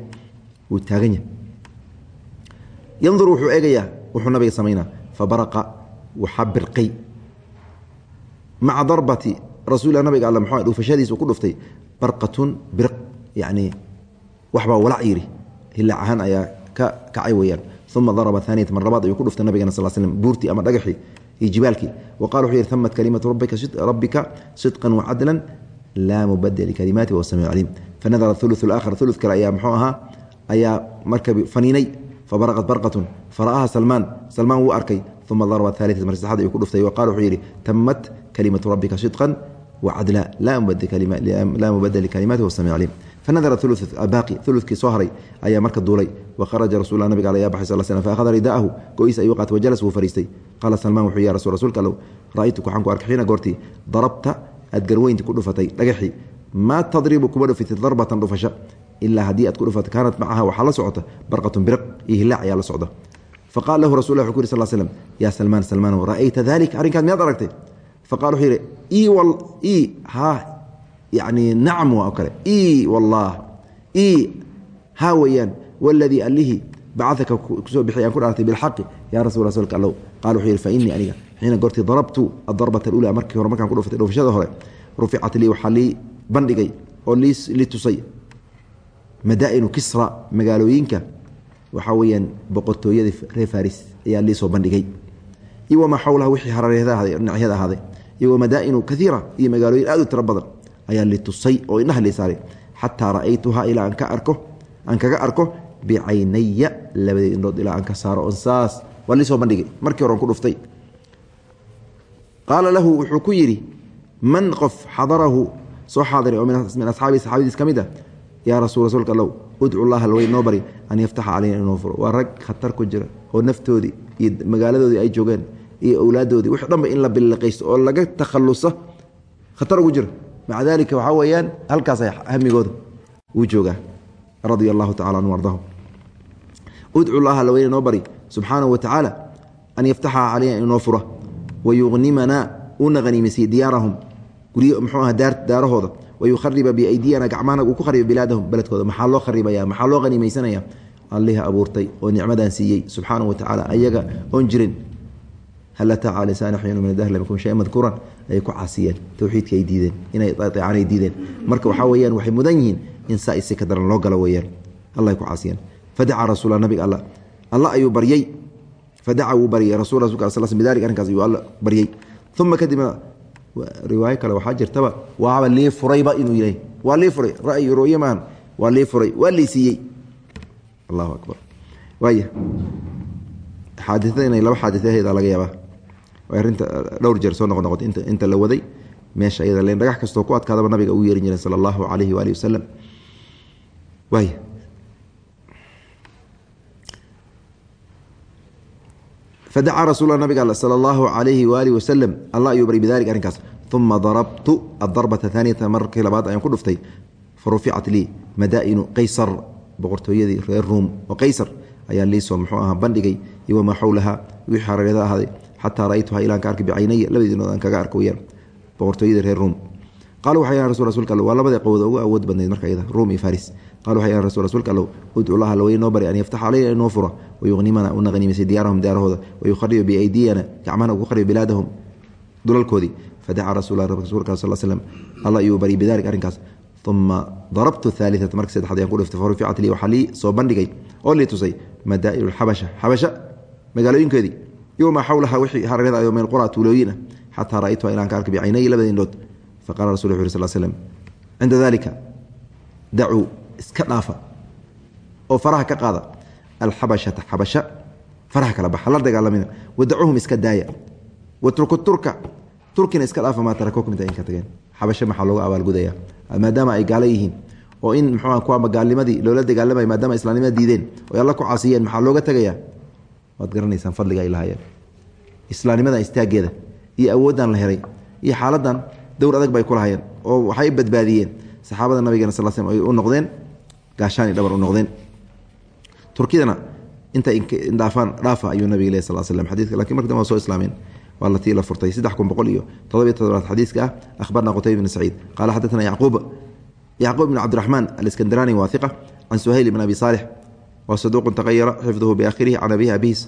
uu taagan yahay. yandur wuxuu eegayaa wuxuu nabiga samaynaa fabaraqa waxaa birqay maca darbati rasuulilah nabiga alle mxu dhufashadiis uu ku dhuftay barqatun birq yacni waxbaa walac yidhi hilaac ahaan ayaa ka kacay weeyaan uma daraba aaniyata mar labaad ayuu ku dhuftay nabigana jibaalkii wa qala wuxuu yihi tamat kalimatu rabbika sidqan wacadlan laa mubadel likalimaati wahuwa samic caliim fanadara ulu aakhar ulu kale ayaa mxuu ahaa ayaa marka faniinay fabaraqat barqatun fara'aha salmaan salmaan wuu arkay uma daraba aaliata mar saxaad ayuu ku dhuftay wa qala wuxuu yidhi tamat kalimatu rabbika sidqan wacadla laa mubadel likalimaati wahuwa samic caliim fanadara baaqi ulukii soo haray ayaa marka duulay waharaja rasul nabiga al ya baxay sal slam faahada ridaahu go-iis ayuu qaatay wajalas wuu fariistay qaala salmaan wuxuu ya rasul rasuulka allow ra'aytuka waxaan ku arkay xiina goortii darabta aad garweynti ku dhufatay dhagaxii maa tadribu kuma dhufitid darbatan dhufasho ilaa haddii aad ku dhufatay kaanat macaha waxaa la socota barqatun biriq iyo hilaac ayaa la socda faqala lahu rasul wuxu ku yiri sal slm yaa salmaan salmaanow ra'ayta dalik arrinkaad miyaad aragtay faqala wuxuu yidhi yani nacam waa oo kale. I wallah i ha weeyaan waladii allihii bacaka ku soo bixi aan ku dhaartay bilxaqi. Yaa rasul rasuulka allow. Qala wuxuu yidhi fa inii aniga xiina goortii darabtu adarbata alula markii hore markaan ku dhuftay dhufashada hore ruficat lii waxaa lii bandhigay oo lii tusay madaa'inu kisra magaalooyinka. Waxaa weeyaan boqortooyadii reer faris ayaa lii soo bandhigay. Iyo wamaa xawlaha wixii harareedhinacyada ahaaday iyo wamadaa'inu kaiira iyo magaalooyin aad u tiro badan ayaa litusay oo indhaha lii saaray. Xataa ra'aytuhaa ilaa aan kaga arko bicaynaya labadii indhood ilaa aan ka saaro on saas waa lii soo bandhigay. Markii hore ku dhuftay. Qaala lahu wuxuu ku yidhi man qof xadarahu soo xaadiray oo min asxaabii saxaabadiis ka mid a yaa rasul rasuulka allow udcu llaha alwey noo bari an yaftaxa calayna inuu furo. Waa rag khatar ku jira oo naftoodii iyo magaaladoodii ay joogeen iyo owlaadoodii wix dhanba in la billiqaysto oo laga takhaluso khatar ugu jira maca dalika waxaa weeyaan halkaas hamigooda uu joogaa radia allahu tacala anhu ardahum udcu llaha alweyne noo bari subxaanahu wa an yaftaxa calayna inuu noo fura wayugnimanaa uuna haniimaysiy diyaarahum guryo muxuu aha daarahooda wayukhariba biaydiyana gacmahana uu ku khariba bilaadahum beledkooda. Maxaa loo kharibaya maxaa loo haniimaysanaya allihii abuurtay oo nicmadan siiyey subxaana wa ayaga oon jirin hal ataa cala lisaani xuyanu min adahr lam yakun shay madkuuran ayay ku caasiyeen towxiidka ay diideen inay aeecaan ay diideen marka waxaa weeyaan waxay mudan yihiin in saa isi ka daran loo galo weeyaan allah ay ku caasiyeen fadacaa rasuula nabiga alla alla ayuu baryey fadaca wuu baryay rasul rasulka sl bidalik arrinkaas ayuu alla baryey uma kadibna riwaayo kale waxaa jirtaba waaba lii furayba inuu yahay waa lii furay ra'yi rooye maahan waa lii furay waa lii siiyey allahu akbar waaya xaadiada inay laba xaadiaheeda laga yaabaa arrinta dhowr jeer soo noqo noqotay. Inta la waday meesha iyada len dhagax kastoo ku adkaadaba nabiga uu yeerin jiray sala allahu calayhi waalihi wasalam waaya fadacaa rasul nabiga al sala allahu calayhi waalihi wasalam allah ayuu bary bidalik arrinkaas. Uma darabtu adarbata aaniyata markii labaad ayaan ku dhuftay. Fa lii madaa'inu qaysar boqortooyadii reer ruum oo qaysar ayaa liisoo muxuu ahaa bandhigay iyo wamaa xowlaha wixii hareerada ahaaday xataa ra'aytuha ilaan ka bicaynaya labadii nood aan kaga arko weyaan boqortooyadii reer ruum qalu waxay yahan rasul rsulka allow waa labadii qowda ugu awood badnayd marka iyada ruum iyo faris qalu waxay yahan rasul rsulka allow udcu llaha lawey noo bari an yaftaxa calayna inoo fura wayuqnimana una haniimaysay diyaarahum daarahooda wayukhariba biaydiyana gacmahana ugu khariba bilaadahum dulalkoodii fadacaa rasul rasulka sal slm alla ayuu baryay bidalik arrinkaas uma darabtu aaliata marka saddexaad ayaan ku dhiftay faruficat lii waxaa lii soo bandhigay oo lii tusay madaa'ilu lxabasha xabasha magaalooyinkeedii iyo maa xawlaha wixii hareerada ayo min qura tuulooyina xataa ra'aytuha ilaan ka arkay bicaynay labada indhood faqala rasul uu sal slm cinda dalika dacuu iska dhaafa oo faraha ka qaada alxabashata xabasha faraha kala baxa la dagaalamina wadacuhum iska daaya watruku turka turkina iska dhaafa maa tarakokum inta inka tageen xabashe maxaa looga abaalgudaya maadaama ay gaalo yihiin oo in mxuu kuwa gaalnimadii loola dagaalamay maadaama islaamnimada diideen oy alla ku caasiyeen maxaa looga tegaya waad garanaysaan fadliga ay lahaayeen istaageeda iyo awooddan la helay iyo xaaladan dowr adag bay ku lahayeen oo waxay badbaadiyeen. Saxaabada nabigeena sal sl ay u noqdeen gaashaani dhabar u noqdeen. Turkidana inta dhaafaan dhaafa ayuu nabiga leh sal slm xadidka laakiin marka dambe soo islaameen. Waa latii la furtay saddex kun boqol iyo todobiyo todobaad xadiiska ah akhbarna qutayb bn saciid. Qaala xadaثna yacquub yacquub bn cabdiraxmaan alskandarani waa iqa can suhayl bn abi saalix wa saduuqu tagayara xifduhu biakhirihi can abihi abihis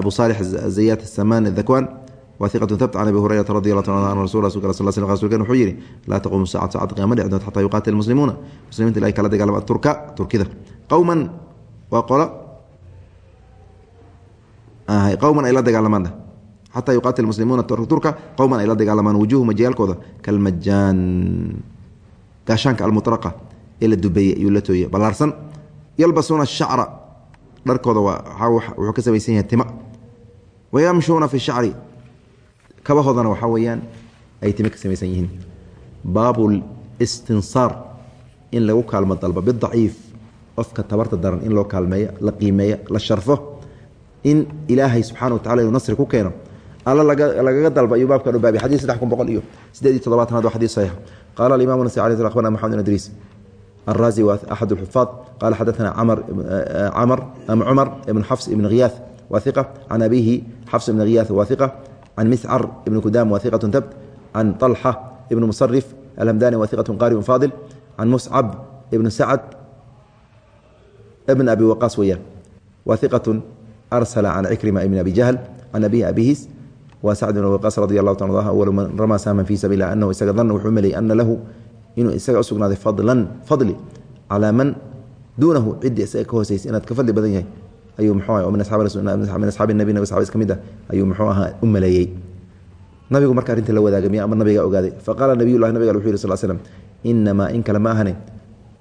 abu saalix zayat samaan dakwan wa iqatu habt can abi hurayrata radi allah ta an rasul rsulkan wuxuu yihi laa taquumu saacatu saacad qiyama dhici doonta xata yuqaatil muslimuuna muslimiinta ilahay kala dagaalama turka turkida qowman waa qolo qowman ay la dagaalamaan xata yuqaatil muslimuuna turka qowman ay la dagaalamaan wujuhu majayaalkooda kalmajaan gaashaanka almuraqa ee la dubeeyey ayuu la tooye ballaarsan yalbasuuna shacra dharkooda wuxuu ka samaysan yahay tima wayamshuuna fi shacri kabahoodana waxaa weeyaan ay time ka samaysan yihiin. Baabu listinsaar in lagu kaalmo dalbo bidaciif qofka tabarta daran in loo kaalmeeyo la qiimeeyo la sharfo. In ilaahay subxana wa tacala inuu nasri ku keeno alla lagaga dalba ayuu baabkan u baabay xadis saddex kun boqol iyo sideed iyo todobaatanaad waa xadis saxiix. Qaala alimamu nasi alay akhbarna maxamed bin idriis الرازي أحد الحفاظ قال حدثنا عمر عمر أم عمر بن حفص بن غياث وثقة عن أبيه حفص بن غياث وثقة عن مسعر بن كدام وثقة ثبت عن طلحة بن مصرف الهمداني وثقة قارئ فاضل عن مصعب بن سعد ابن أبي وقاص وياه وثقة أرسل عن عكرمة بن أبي جهل عن أبيه أبيهس وسعد بن وقاص رضي الله تعالى عنه أول من رمى سهما في سبيل الله أنه إساق ظن وحملي أن له inuu isaga usugnaaday fadlan fadli calaa man duunahu ciddii isaga ka hoosaysa inaad ka fadli badan yahay ayuu muxuu aha min asxaabi min asxaabi nabi nabi saxabis ka ah ayuu muxuu ahaa u maleeyey. Nabigu marka arrinta la wadaagay miya ama nabiga ogaaday? Faqaala nabiyullahi nabiga wuxuu yihi sal slam inamaa in kale ma ahane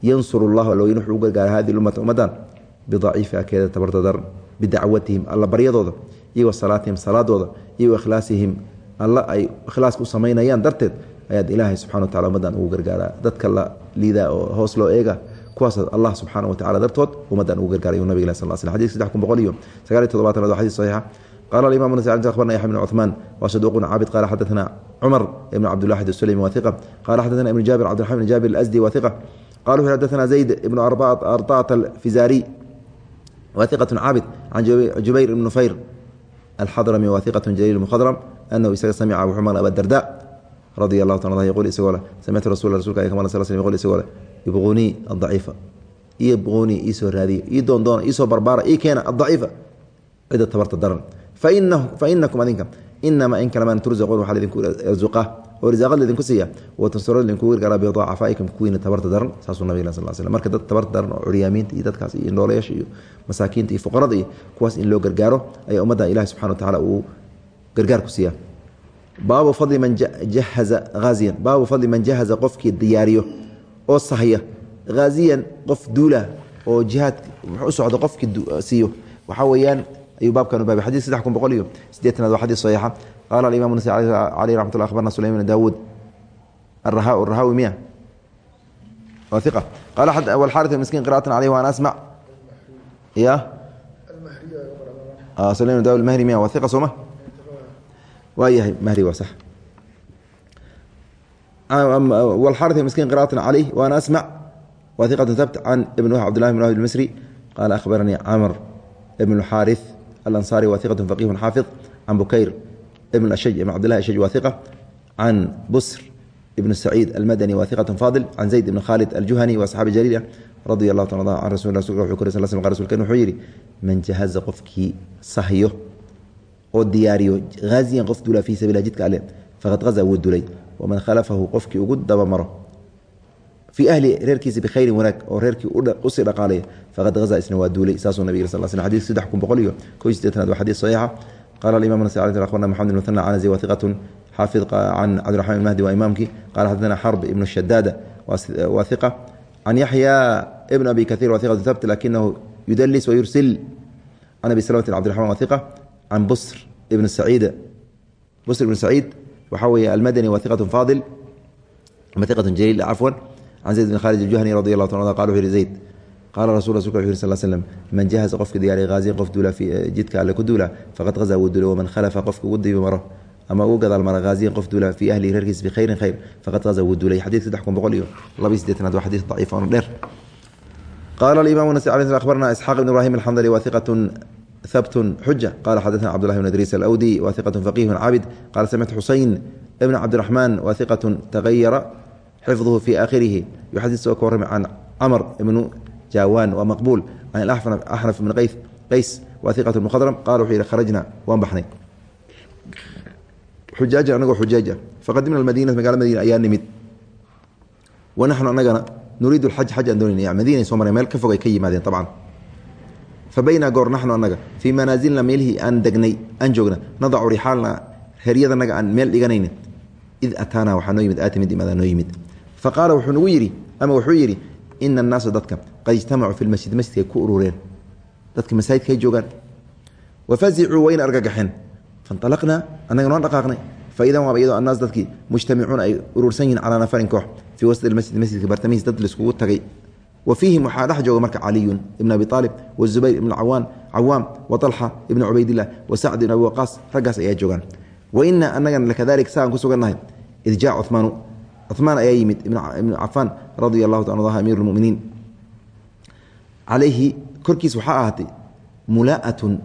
yansuru llahu alloyin wuxuu u gargaara hadihi ummata ummaddan bidaciifi akeeda tabarta daran bidacwatihim alla iyo wa salaatihim salaadooda iyo wa ikhlaasihim alla ay ikhlaaska u samaynayaan darteed ayaad ilaahay subxana wa tacala ummaddan ugu gargaaraa dadka la liidaa oo hoos loo eega kuwaas allah subxaana wa tacala dartood ummaddan ugu gargaaray ayuu nabig sal sl xadis saddex kun boqol iyo sagaal iyo toddobaatanaad waa xadis saxiixa قال الإمام النسائي أخبرنا يحيى بن عثمان وصدوق عابد قال حدثنا عمر بن عبد الله السلمي وثقة قال حدثنا ابن جابر عبد الرحمن بن جابر الأزدي وثقة قالوا حدثنا زيد بن أرطاة الفزاري وثقة عابد عن جبير بن نفير الحضرمي وثقة جليل المخضرم أنه سمع أبو حمار أبا الدرداء رضي الله تعالى يقول radi alahu ta isagoo samitu rasu rasulka isagoo yubqunii adaciifa iyobqunii iisoo raadiya ii doondoona iisoo barbaara ii keena adaciifa cidda tabarta daran. Fainakum adinka inamaa in kalaman turzaquun waxaa laydinku rsuqaa oo risaaqad laydinku siiya watansuroon laydinku gargaara bidacafaa'ikum kuwiina tabarta daran saasuu nabig sal sl marka dad tabarta daran oo curyaamiinta iyo dadkaas iyo noolayasha iyo masaakiinta iyo fuqarada iyo kuwaas in loo gargaaro ayaa ummadda ilahi subxana wa tacaala uu gargaar ku siiya baabu fadli man jahaza haaziyan baabu fadli man jahaza qofkii diyaariyo oo sahya haaziyan qof duula oo jihaad wuxuu u socdo qofkii siiyo. Waxaa weeyaan ayuu baabkan ubaabay xadiis saddex kun boqol iyo siddeetanaad waa xadiis saxiixa. Qaala alimamu nasi caleyh raxmat llah akhbarna sulaym bn daawuud arrahaa arrahawi miya? Waa iqa qaala walxaaris miskiin qira'atan caleyh waan asmac ya ah, sulaym bn daawud almahri miya. Waa iqa sooma? waayahay mahdi waa sax wlxaari miskiin qira'atan calayh waana asmac wa iqatn tabt can ibn cabdillahi bn wahb ilmisri qaala ahbaranii camr ibn اlxaari alansaari wa iqatn faqih xaafid can bukayr ibn ashaj ibn cabdillahi ashaj waa iqa can busr ibn saciid almadani wa iqatn fadil can zayd ibn khaalid aljuhani wa asxaabi jaliila radi allahu ta can rasul rasulka wuxuu yidhi man jahaza qofkii sahyo oo diyaariyo. Haaziyan qof dula fii sabiila jidka alle faqad haza wuu dulay. Waman khalafahu qofkii ugu dabamaro. Fii ahli reerkiisa bikhayrin wanaag oo reerkii u sii dhaqaalaya faqad hazaa isna waa duulay saasuu nabig sal sl xadid saddex kun boqol iyo ko sideetanaad waa xadiid saxiixa. Qala alimam nas akhbarna maxamed ibn muthana canazi wa hiqatun xaafid can cabdiraxman ibn mahdi waa imaamkii. Qala xadana xarb ibnu shadaada waa hiqa can yaxya ibn abi kahiir waa hiqatu thabt lakinahu yudalis wayursil can abi salmati cbdiraxman waa hiqa can busr ibn saciid busr ibn saciid waxaa weeye almadani waa hiqatu faadil ama hiqatu jaliil cafwan can zayd bn khaalid aljuhani radi allah ta qala wuxu yihi zayd qaala rasul rasulka wuxu yiri sal slm man jahaza qofka diyaariya haaziyan qof duula jidka alle ku duula faqad hazaa wuu duula waman khalafa qofka ugu dibi maro ama ugu gadaal mara haaziyan qof duula fii ahlihi reerkiisa bikhayrin khayr faqad hazaa wuu duulay xadiid saddex kun boqol iyo laba iyo sideetanaad waa xadiid daciif oona dheer qaala alimamu nasi alay akhbarna isxaaq ibn ibrahim alxandali wa hiqatun bt xuja qala xadana cbd lahi bn idriis alawdi wa iqat faqih cabid qala samictu xuseyn ibn cabdiraxmaan wa iqatu tagayara xifduhu fi akhirihi yuxadis oo ka warrami can camr ibnu jawan wa maqbuul can axnaf ibn qays wa iqat mukhadram qala wuxuu yihi kharajna waan baxnay xujaajan anagoo xujaaj ah faqadimna madinata magala madiina ayaa nimid wa naxnu anagana nuriidu xaj xaj aan doonayna madinay soo mareen meel ka fog ay ka yimaadeen abcan fabaynaa goor naxnu annaga. Fii manaasilna meelihii aan degnay aan joogna nadacu rixaalna heryadanaga aan meel dhiganaynin. Id ataanaa waxaa noo yimid aatimid imadaa noo yimid. Fa qaala wuxuu nagu yidhi ama wuxuu yidhi ina annaasa dadka qad ijtamacuu fi lmasjid masjidkay ku urureen. Dadka masaajidkay joogaan. Wafazicuu wayna argagaxeen fainalaqnaa annaga noo dhaqaaqnay. Faidan waaba iyadoo annaas dadkii mujtamicuuna ay urursan yihiin calaa nafarin koox. Fii wasdi masjid masjidka bartamihiis wa fiihim waxaa dhex jooga marka caliyun ibn abi aalib wazubayr ibn cawaan cawaam wa alxa ibn cubaydilah wa sacd ibn abi raggaas ayaa joogaan. Wa ina anagana lakadalik saan ku sugannahay id jaa cumaanu cumaan ayaa yimid ibn cafaan radia allahu ta anhu amiir lmuminiin calayhi korkiis waxaa ahaatay mulaa'atun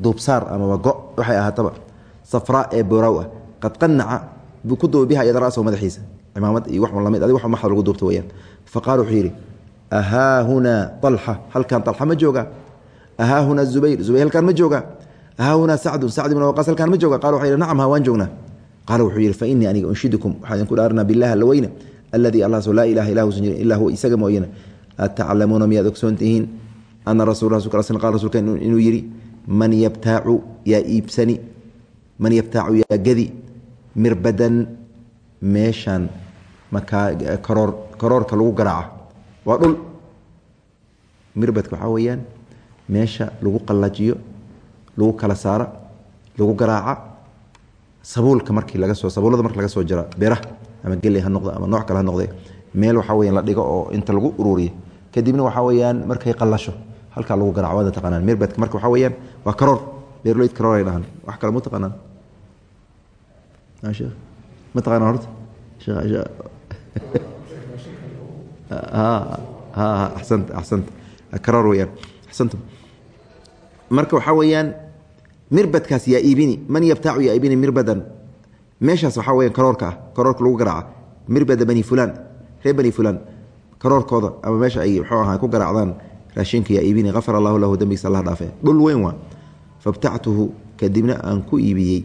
duubsaar amaba go waxay ahaataba safraa ee booraw ah. Qad qanaca buu ku duuba biha iyada rasahu madaxiisa. Cimaamad iyo wax la mid adig wax maxad lagu duubta weyaan faqala wuxuu yidhi ahaa hunaa alxa halkan alxa ma jooga. Ahaa hunaa zubayr. Zubayr halkaan ma jooga. Ahaa hunaa sacdun. Sacd ibn waqaas halkaan ma jooga. Qala wuxuu yidhi nacam ha waan joognaa. Qaala wuxuu yidhi fa innii aniga unshidukum. Waxaan idinku dhaaranaa billahi alla weyne alladii allahso laa ilaha ilah usan jirin illaa huwa isaga mooyane ataclamuuna miyaad ogsoon tihiin? Ana rasul qala rasulka inuu yidhi man yabtaacu yaa iibsani man yabtaacu yaa gedi mirbadan meeshaan makaa karoor karoorka lagu garaaca waa dhul. Mirbadka waxaa weeyaan meesha lagu qallajiyo lagu kala saara lagu garaaca sabuulka markii laga soo sabuulada marki laga soo jara beeraha ama geley ha noqdo ama nooc kale ha noqde meel waxaa weyaan la dhigo oo inta lagu ururiyo. Kadibna waxaa weyaan markay qallasho halkaa lagu garaaco waada taqaanaan mirbadka marka waxaa weyaan waa karoor. Beerloyd karoor ay dhahaan. Wax kale ma ma taqaanaan horta asanta asanta karoor weyaan axsantum marka waxaa weeyaan mirbadkaas yaa iibini man yabtaacu yaa iibini mirbadan meeshaas waxaa weyan karoorka ah karoorka lagu garaaca mirbada bani fulaan reer bani fulaan karoorkooda ama meesha ay mxuu ahaa ku garaacdaan raashinka yaa iibini afar allahu lahu dembigiisa allah dhaafe dhul weyn waa fabtactuhu kadibna aan ku iibiyey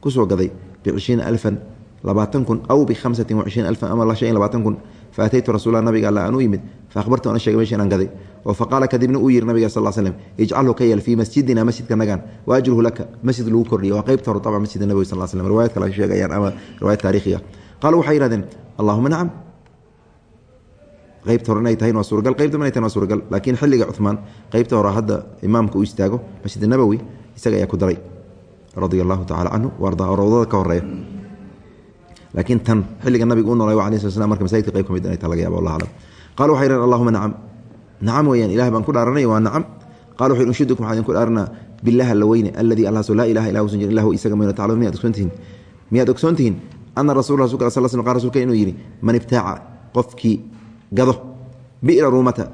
ku soo gaday bicishriina alfan labaatan kun aw bihamsatin wacishriin alfan ama shan iyo labaatan kun faataytu rasuula nabiga alla aan u yimid faahbartu ana shegay meeshan aan gaday oo faqaala kadibna uu yihi nabiga sal slm ijcalhu ka yeel fii masjidina masjidka nagaan waajruhu laka masjid lagu kordhiya waa qeybta hore tabca masjid nabiga sal slm riwayad kale sheegayaan ama riwayad taariikhiga qaalu waxay yihahdeen allahuma nacam qeybta hore inay tahay waa suuragal qeybta inay tahay waa suuragal laakiin xilliga cuثmaan qeybta hore hadda imaamka uu istaago masjid nabowi isaga ayaa ku daray radia allahu tacala canhu warda rawdada ka horreeya laakiin tan xilliga nabiga u noolay alai sl slam marka masajidka qayb ka mid inay taha laga yaba wallah aclam qala waxay yidhahen allahuma nacam nacam weeyaan ilah baan ku dhaaranay. Waa nacam qala wuxu unshidukum waxaan idinku dhaaranaa billahi alla weyne alladii allahso laa ilaha illa usan jirin illahu isaga mayno taclamun miyaad ogsoontihiin miyaad ogsoontihiin ana rasul rasulka sal sl qal rasulka inuu yidhi man ibtaaca qofkii gado bi'ra ruumata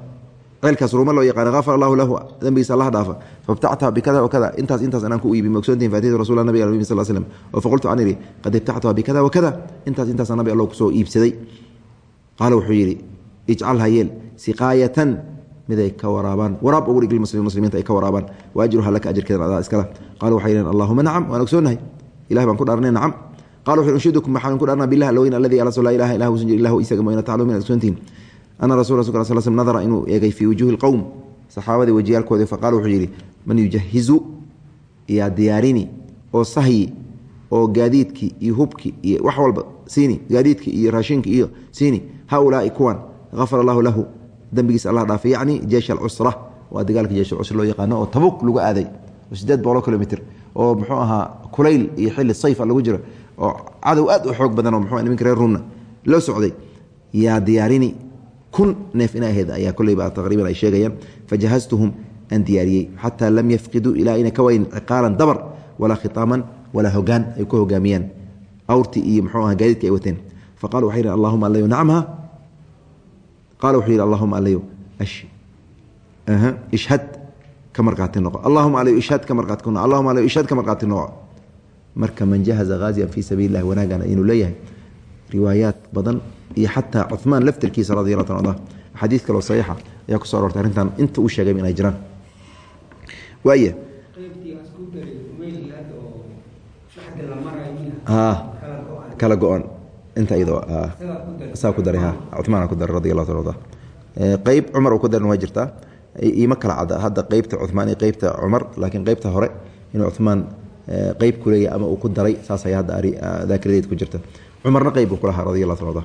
ceelkaas ruuma loo yaqaana afar allahu lahu. Dembigiisa allah dhaafa. Fabtactaha bikada wakada intaas intaas anaan ku iibi ma ogsoontihin faatiyatu rasul nabiga nabi sal slm oo faqultu an idhi qad ibtactaha bikada wakada intaas intaasa nabi allo ku soo iibsaday. Qaala wuxuu yidhi ijcalha yeel siqaayatan miday ka waraabaan. Waraab ugu dhig lmuslimiin muslimiinta ay ka waraabaan. Wa ajruha laka ajirkeedan adaa iskala. Qaala waxay yidhaheen allahuma nacam. Waan ogsoonnahay. Ilah baan ku dhaaranay nacam. Qala wuxu unshidukum waxaan ku dharnaa bilah alweyn aladi ala laa ilaha ilah usan jir ilahu isaga mooyna taclamu min ogsoontihin ana rasul nadara inuu eegay fii wujuuhi lqowm saxaabadii wajiyaalkoodii faqala wuxuu yidhi man yujahizu yaa diyaarini oo sahyi oo gaadiidkii iyo hubkii iyo wax walba siini gaadiidkii iyo raashinki iyo siini haulaai kuwan afar allahu lahu dembigiis alla dhaafay yacni jeish alcusra waa dagaalka jeish alcusra loo yaqaano oo tabuk lagu aaday sideed boqoloo kilomitr oo muxuu ahaa kulayl iyo xilli sayfa lagu jiro oo cadow aad u xoog badan oo mxu niminka reer ruumna loo socday yaa diyaarini kun neef ina ahayd ayaa koleyba taqriiban ay sheegayaan fajahaztuhum aan diyaariyey xataa lam yafqiduu ilaa ayna ka wayn ciqaalan dabar walaa khitaaman walaa hogaan ay ku hogaamiyaan. Awrtii iyo mxuu aha gaadiidka ay wateen. Faqala waxay yihi allahuma alayo nacmha qaala wuxuu yidhi allahuma alayo ishhad ka markaati noqo allahuma alayo ishhad ka markaati noqo allahuma alayo ishhad ka markaati noqo marka man jahaza haaziyan fii sabiili illahi wanaagana inuu leeyahay. Riwaayaat badan iyo xataa cumaan laftirkiisa radi ta xadiid kaloo saxiixa ayaa kuso arortay arrintan. Inta uu sheegay inay jiraan. Waaya kala go-an inta iyadoo saa ku daray. cumaan ku daray radi allah ta qeyb cumar uu ku daran waa jirtaa ima kala cada hadda qeybta cumaan iyo qeybta cumar laakiin qeybta hore inuu cumaan qeyb kuleeya ama uu ku daray saas ayaa hadda daakiradeed ku jirta. Cumarna qeyb buu kulahaa radi allah ta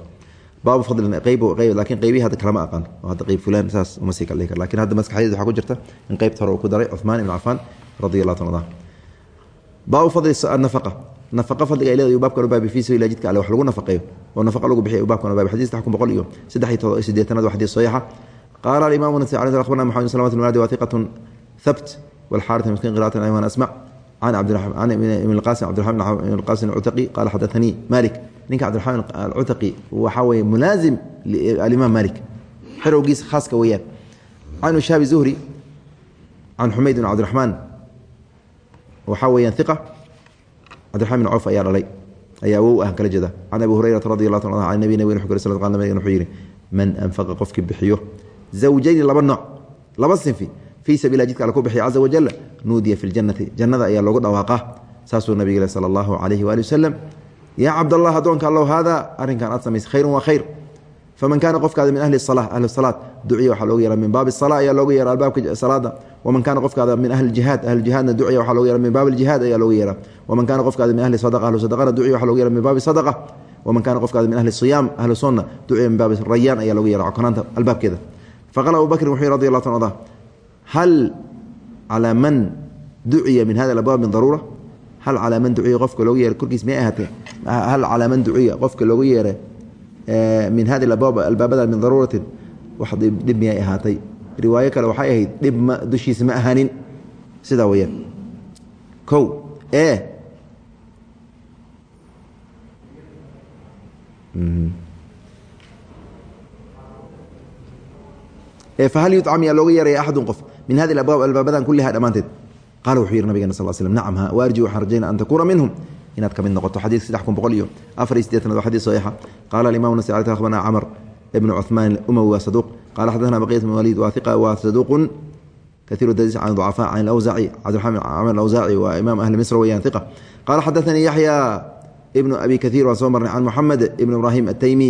baabu fadlilaakin qeybihi hadda kalama aqaan. Oo hadda qeyb fulan saas uma sii kaldhihi kar laakiin hadda maskaxdeed waxaa ku jirta in qeybta hore uu ku daray cuhmaan ibn cafaan radi allahu tan baabu fadli nafaqa. Nafaqa fadliga ay leeda baabkan u baabi fii jidka ale wax lagu nafaqeeyo. Oo nafaqa lagu bixiy baabkan u baabi. Xadiis kun boqol iyo saddexiy todob sideetanaad waa xadiis saxiixa. Qaala alimaamu nasi alay akhbarna maxamed salamat almalaadi wathiqatun thabt walxaarit miskin qiraatan ayuhan asmac can cabdiraxmaan ibn alqaasim cabdiraxmaan ibn alqaasim alcutaqi qaala xadathanii malik ninka cbdiamaan alcutaqi waxaa weye mulaazim alimaam mali xerowgiis khaaska weyaan can shaabi zuhri can xumayd bn cabdiraxmaan waxaa weyaan iqa cbdiamaan bin cawf ayaa dhalay. Ayaa wow ah kala jeeda. Can abi hurayrata radi la ta an nabina wen wuxuu yihi man anfaqa qofkii bixiyo. Zawjayni laba nooc laba sinfi. Fii sabila jidka al ku bixiya caza wajal nuudiya fi ljanati jannada ayaa loogu dhawaaqaa. Saasuu nabig sal allahu alayhi waali wasalam ساسو النبي صلى الله عليه وآله وسلم يا عبد الله أدونك الله هذا أرن كان أتسميس خير وخير فمن كان قفك هذا من أهل الصلاة أهل الصلاة دعي وحا لوغو من باب الصلاة يا لوغو يرى الباب الصلاة ومن كان قفك هذا من أهل الجهاد أهل الجهاد دعي وحا لوغو يرى من باب الجهاد يا لوغو يرى ومن كان قفك هذا من أهل الصدقة أهل الصدقة دعي وحا لوغو يرى من باب الصدقة ومن كان قفك هذا من أهل الصيام أهل السنة دعي من باب الريان يا لوغو يرى عقنانته الباب كذا فقال أبو بكر وحي رضي الله عنه hal calaa man duciya qofka loogu yeeray korkiis may ahaatee hal calaa man duciya qofka loogu yeeray eh, min hadi abaab albaabada min daruuratin wax dhib miyay ahaatay. Riwaayo kale waxay ahayd dhib ma dushiisa ma ahanin sidaa weyaan o e. Mhm. e Fahal yucam yaa loogu yeeraya axadun qof? Min hadi abaab albaabadan kuliha dhammaanteed qaal wuxuu yihi nabigeen sal slm nacamha waarji waxaan rajayna an takuuna minhum inaad ka mid noqoto xadiid saddex kun boqol iyo afar iyo sideetan waa xadiid saxiixa qaala alimamu nasi alta akhbarna camar ibnu cuhmaan umawi waa saduuq qala xadathana baqiyat bn waliid waa hiqa waa saduuqun kahiru dariis can ducafaa can alawsaaci cabdiraxmaan camr alawsaaci waa imaam ahli misr weyaan hiqa qaala xadathanii yaxya ibnu abi kahiir waa soo marnay can muxamed ibn ibraahim ataymi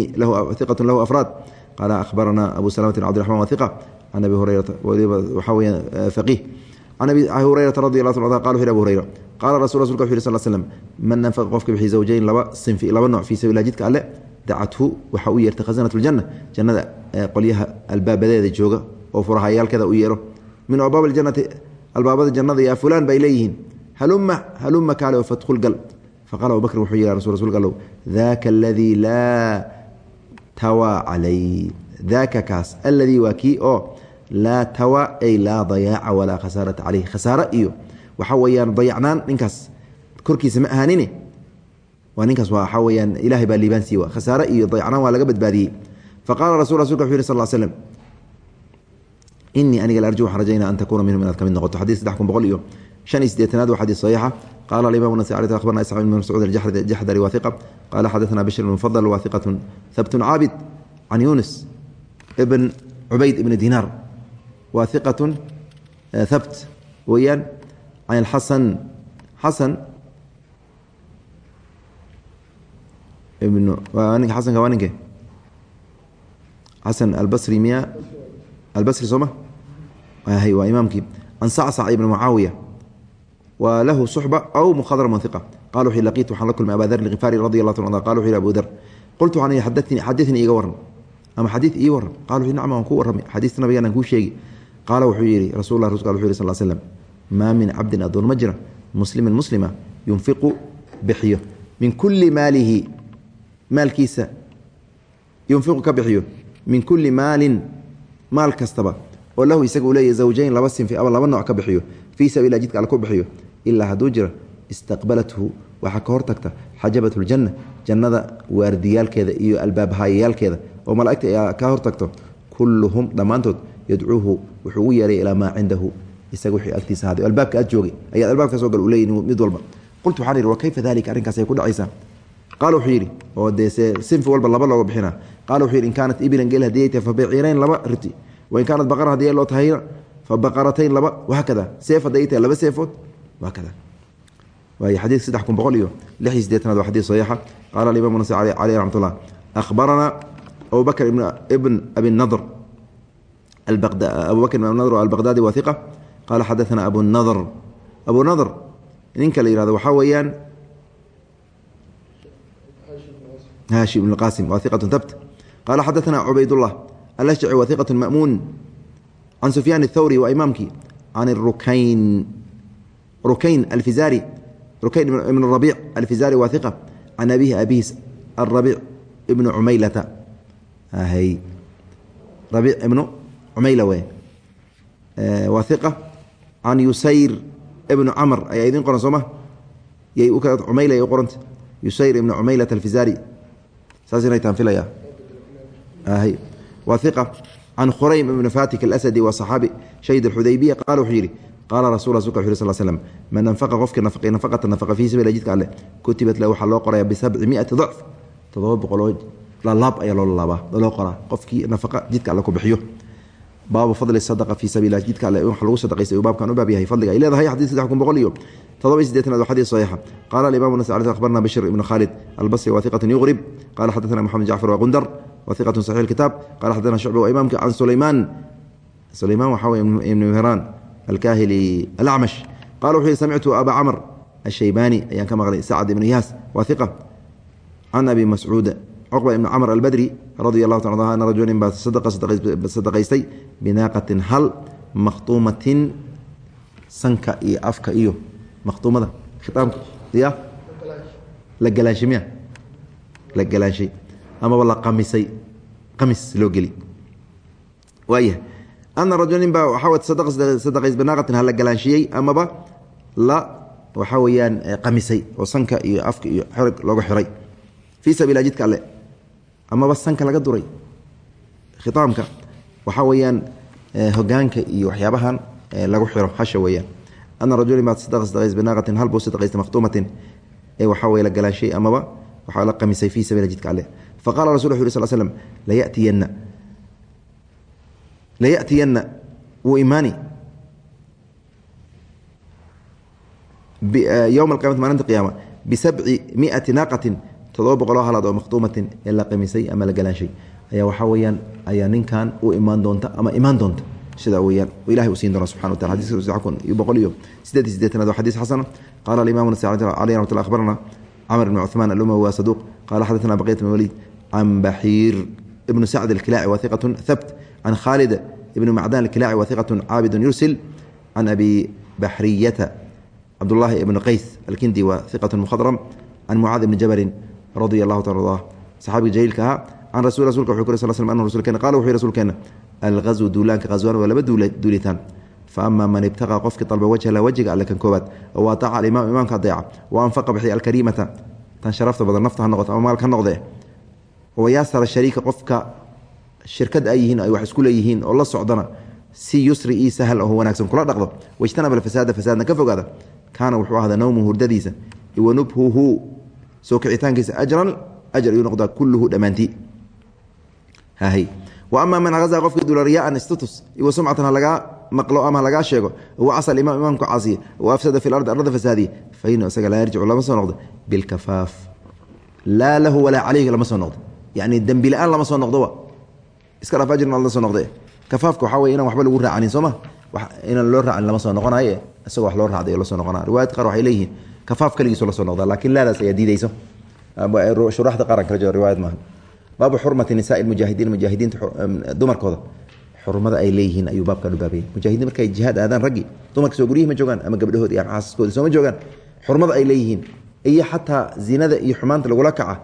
hiqatu lahu afraad qaala akhbarana abu salamati cabdiraxman waa hiqa can abi hurayrata waxaa weyaan faqiih can abi hurayrata radi la a qala ab hurayra qaala rasu rasulka wuxu yh sl slm man anfaqa qofka bixi zawjayn laba sinfi laba nooc fii sabilah jidka alle dacathu waxaa u yeertay khasanat ljanna jannada qolyaha albaabadeeda jooga oo furahayaalkeeda u yeero min abaab aljanati albaabada jannada yaa fulaan bay leeyihiin haluma haluma kaale oo fadkhul gal faqala abubakrin wuxuu yih rasu rasulka allow daaka aladii laa tawaa calay daaka kaas alladii waa kii oo laa tawa ay laa dayaaca walaa khasaarata caleyh khasaaro iyo waxa weeyaan dayacnaan ninkaas. Korkiisa ma ahaanine? Waa ninkaas waxaa weyaan ilahay baa liibaan siiy khasaare iyo dayacnaan waa laga badbaadiyey. Faqala rasul rasulka wuxu yih sal slm inii aniga arju waxaan rajayna an takuuna minhum inaad ka noqoto. Xadis saddex kun boqol iyo shan iyo sideetanaad waa xadiis saxiixa wa hiqatun habt weeyaan can xasan xasan xasanka waa ninke xasan albasri miya. Albasri sooma hay waa imaamkii an sacsac ibni mucaawiya wa lahu suxba aw mukhadram iqa qala wuxu laqiitu waxaan la kulmay aba dar alkhifaari radi allah ta qala wuxu yhi abu dar qultu waxaan xadanii xadinii iga waran ama xadiid ii waran qala wuxu nacam waan kuu warramay xadiista nabigaan aan kuu sheegi qaala wuxuu yidhi rasul lah rasulka wuxu yhi sal maa min cabdin addoon ma jira muslimin muslima yunfiqu bixiyo. Min kulli maalihi maalkiisa yunfiqu ka bixiyo. Min kulli maalin maal kastaba oo lahu isaga uu leeyahy zawjayn laba sinfi ama laba nooc ka bixiyo. Fii sabiila jidka alle ku bixiyo. Ilaa hadduu jira istaqbalathu waxaa ka hortagta xajabat ljanna jannada waardiyaalkeeda iyo albaabhaayayaalkeeda oo malaa'igta ayaa ka hortagto kulluhum dhammaantood yadcuuhu wuxuu ugu yeeray ilaa maa cindahu isaga wixii agtiisa ahaaday albaabka aad joogay ayaad albaabka soo gal u leeyihiin mid walba. Qultu waxaan yidhi wa kayfa dalika arrinkaas ay ku dhacaysaa? Qaala wuxuu yidhi oo dee se sinfi walba laba looga bixina qaala wuxuu yidhi in kaanat ibilan geel haddii ay tahay fa baciirayn laba riti wain kaanat baqara haddii loo tahayna fa baqaratayn laba wahaakada seef hadday ay tahay laba seefood wahaakada waayo xadiidka saddex kun boqol iyo lix iyo sideetanaad waa xadiid saxiixa. Qaala alimaam nasi caleyh raxmat ullah akhbaranaa abu bakr ibn abi nadr abu bakr nadr albaqdaadi wa iqa qaala xadaana abu nadr abu nadr ninka la yihahdo waxaa weeyaan haashi ibn qasim wa iqat tabt qaala xadaana cubaydullah alashjaci wa iqat ma'muun can sufyaan اthawri waa imaamkii can rukayn rukayn alfizaari rukayn ibn rabiic alfizaari wa iqa can abihi abihiis arabiic ibnu cumaylata rabiic ibnu cumayla we waa iqa can yusayr ibnu camr ayaa idin qoran sooma yay u kala cumayla ay u qoranta. Yusayr ibnu cumaylata alfizari saas inay taan filaya waa iqa can khuraym ibnu fatik alasadi waa saxaabi shahid alxudaybiya qaala wuxuu yidhi qaala rasul rasulka wuxu sl slm man anfaqa qofkii nafaqay nafaqata nafaqa fii sabiila jidka alle. Kutibat lahu waxaa loo qoraya bisabci miati dacf toddoba boqoloo laalaab ayaa loo laabaa loo qoraa. Qofkii nafaqa jidka alle ku bixiyo baabu fadli sadaqa fii sabiilah jidka alle wax lagu sadaqaystay uu baabkan u baab yahay fadliga. Ay leedahay xadid saddex kun boqol iyo todoba iyo sideetanaad waa xadiid saxiixa. Qaala alimamu nas akhbarna bishir ibnu khaalid albasri waa hiqatun qala xadathana moxamed jacfar waa gundar wa hiqatun saxiix alkitaab. Qala xadathana shucba waa imaamka can sulaymaan. Sulaymaan waxaa weye ibnu mihran alkahili alacmash. Qala wuxuu yihi samictu aba camr ashaybaani ayaan ka maqlay sacad ibnu iyaas waa can abi mascuud cuqba ibnu camr albadri radi allahu ta ana rajulin baa sadaqaystay binaaqatin hal makhtuumatin sanka iyo afka iyo makhtuumada khitaamka ya? La galaanshay miya la galaanshay amaba la qamisay qamis loo geli. Waayahay ana rajul nin baa waxaa sadaqays binaaqatin hala galaanshiyey amaba la waxaa weeyaan qamisay oo sanka iyo afka iyo xorog looga xiray fii sabiila jidka alle amaba sanka laga duray. Khitaamka waxaa weeyaan hogaanka iyo waxyaabahan lagu xiro hasha weeyaan. Ana rajulin baa sadaqays binaaqatin hal buu sadaqaystay makhtuumatin ee waxaa weye la galaanshiyey amaba waxaa la qamisay fii sabiila jidka alle faqala rasul wu sl slm layatiyanna layatiyana wuu imaani. Yowma alqiyamati maalinta qiyaama. Bisabci miati naaqatin todoba boqoloo halaad oo makhtuumatin ee la qamisay ama la galaanshay ayaa waxaa weyaan ayaa ninkan u imaan doonta ama imaan doonta. Sidaa weyaan ilahay uu doona subxana wa tala xadiiska kun iyo boqol iyo sideed sideetanaad waa xadiis xasana qala alimamu nasa aleyh ramat lla akhbarana camr ibn cuثmaan alumawi waa saduuq qala xadaثna baqiyat bn waliid can baxiir ibnu sacd alkilaaci wa hiqat habt can khaalid ibn macdan alkilaaci wa hiqat caabid yursil can abi baxriyata cabdulahi ibn qays alkindi wa hiqat mukhadram can mucaad ibni jabalin radia allahu ta ardah saxaabiga jaliilka ahaa can rasul rasulka wuxuu kuri sal anu rasulkeena qala wuxu yhi rsulkeena alghazwu duulaanka ghazwaan waa laba duulitaan. Faama man ibtaqaa qofkii dalba wajhla wajiga alle kan koobaad oo ataaca alimaam imaamka adeeca wa anfaqa bixiy alkariimata tan sharafta badan nafta ha noqoto ama maalka ha noqdee. Wayaasara shariika qofka shirkad ay yihiin ay wax isku leeyihiin oo la socdana si yusri ii sahal oo wanaagsan kula dhaqdo. Wajtanaba alfasaada fasaadna ka fogaada. Kaana wuxuu ahda nawmu hurdadiisa wa nubhuhu soo kicitaankiisa ajran ajar ayuu noqdaa kulluhu dhammaantii wa ama man hazaa qofkii dula riyaan istatus iwa sumcatan ha lagaa maqlo ama halagaa sheego wa casa imaam imaamku caasiye wa afsada fi lardi arlada fasaadiye fa ina isaga laa yarjicu lama soo noqdo. Bilkafaaf laa lahu walaa calayhi lama soo noqdo. Yani dembi la'aan lama soo noqdoba iska dhaaf ajirna la soo noqde. Kafaafka waxaa wey inaan waxba lagu raacanin sooma inaan loo raacin lama soo noqonaye isagoo wax loo raacday oo la soo noqonaya riwaayad qaar waxay leeyihiin kafaaf keligiiso la soo noqda. Laakiin laadaas ayaa diideyso shuraxda qaranka la jiro riwaayad maaha. Baabu xurmati nisaai mujaahidiin mujaahidiinta dumarkooda. Xurmada ay leeyihiin ayuu baabkan u baabaya markay jihaad aadaan raggii dumarka soo guryihi ma joogaan ama gabdhahood iyo xaasaskooda sooma joogaan. Xurmada ay leeyihiin iyo xataa zinada iyo xumaanta lagula kaca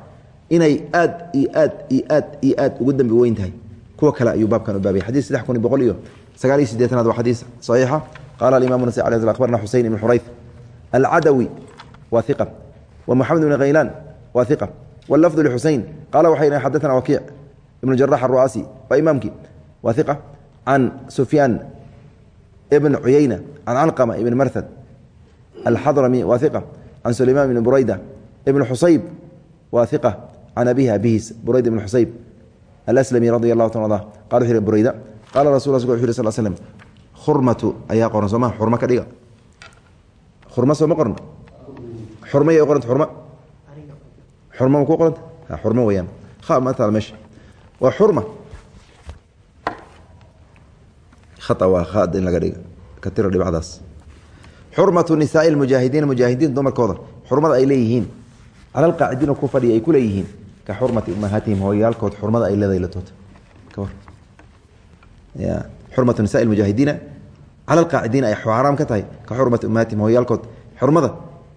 inay aad iyo aad iyo aad iyo aad ugu dambi weyn tahay. Kuwa kale ayuu baabkan u xadiis saddex kun boqol iyo sagaal iyo siddeetanaad waa xadiis saxiixa. Qaala alimamu nasi alay akhbarna xuseyn ibn xurayth. Alcadawi waa iqa wa moxamed ibn khaylaan waa iqa wlafdu lxusein qaala waxay dhaheen xadana wakiic ibnu jarax aru'aasi waa imaamkii. Waa iqa can sufyaan ibn cuyeyna can calqama ibn marhad alxadrami waa iqa can sulaymaan ibn burayda ibn xusayb waa iqa can abihi abihiis burayda ibn xusayb alslami radi allahu ta ada wuxu yhi burayda qaala rasul yhi sal slm khurmatu ayaa qoran sooma xurmo ka dhiga. Xurmo sooma qorn xurmo yay qoranta xurmo xurmo ma ku qoranta xurmo weyaan ha ma taal meesha. Waa xurma. Khata waa khaad in laga dhiga ka tiro dhibcdaas xurmatu nisaai lmujaahidiina mujaahidiin dumarkooda. Xurmada ay leeyihiin. Cala alqaacidiina ku fadhiya ay ku leeyihiin. Ka xurmati ummahaatihim hooyaalkood xurmada ay leedahay latoota ka war ya xurmatu nisaai lmujaahidiina cala alqaacidiina ay xaaraam ka tahay. Ka xurmati ummahaatihim hooyaalkood. Xurmada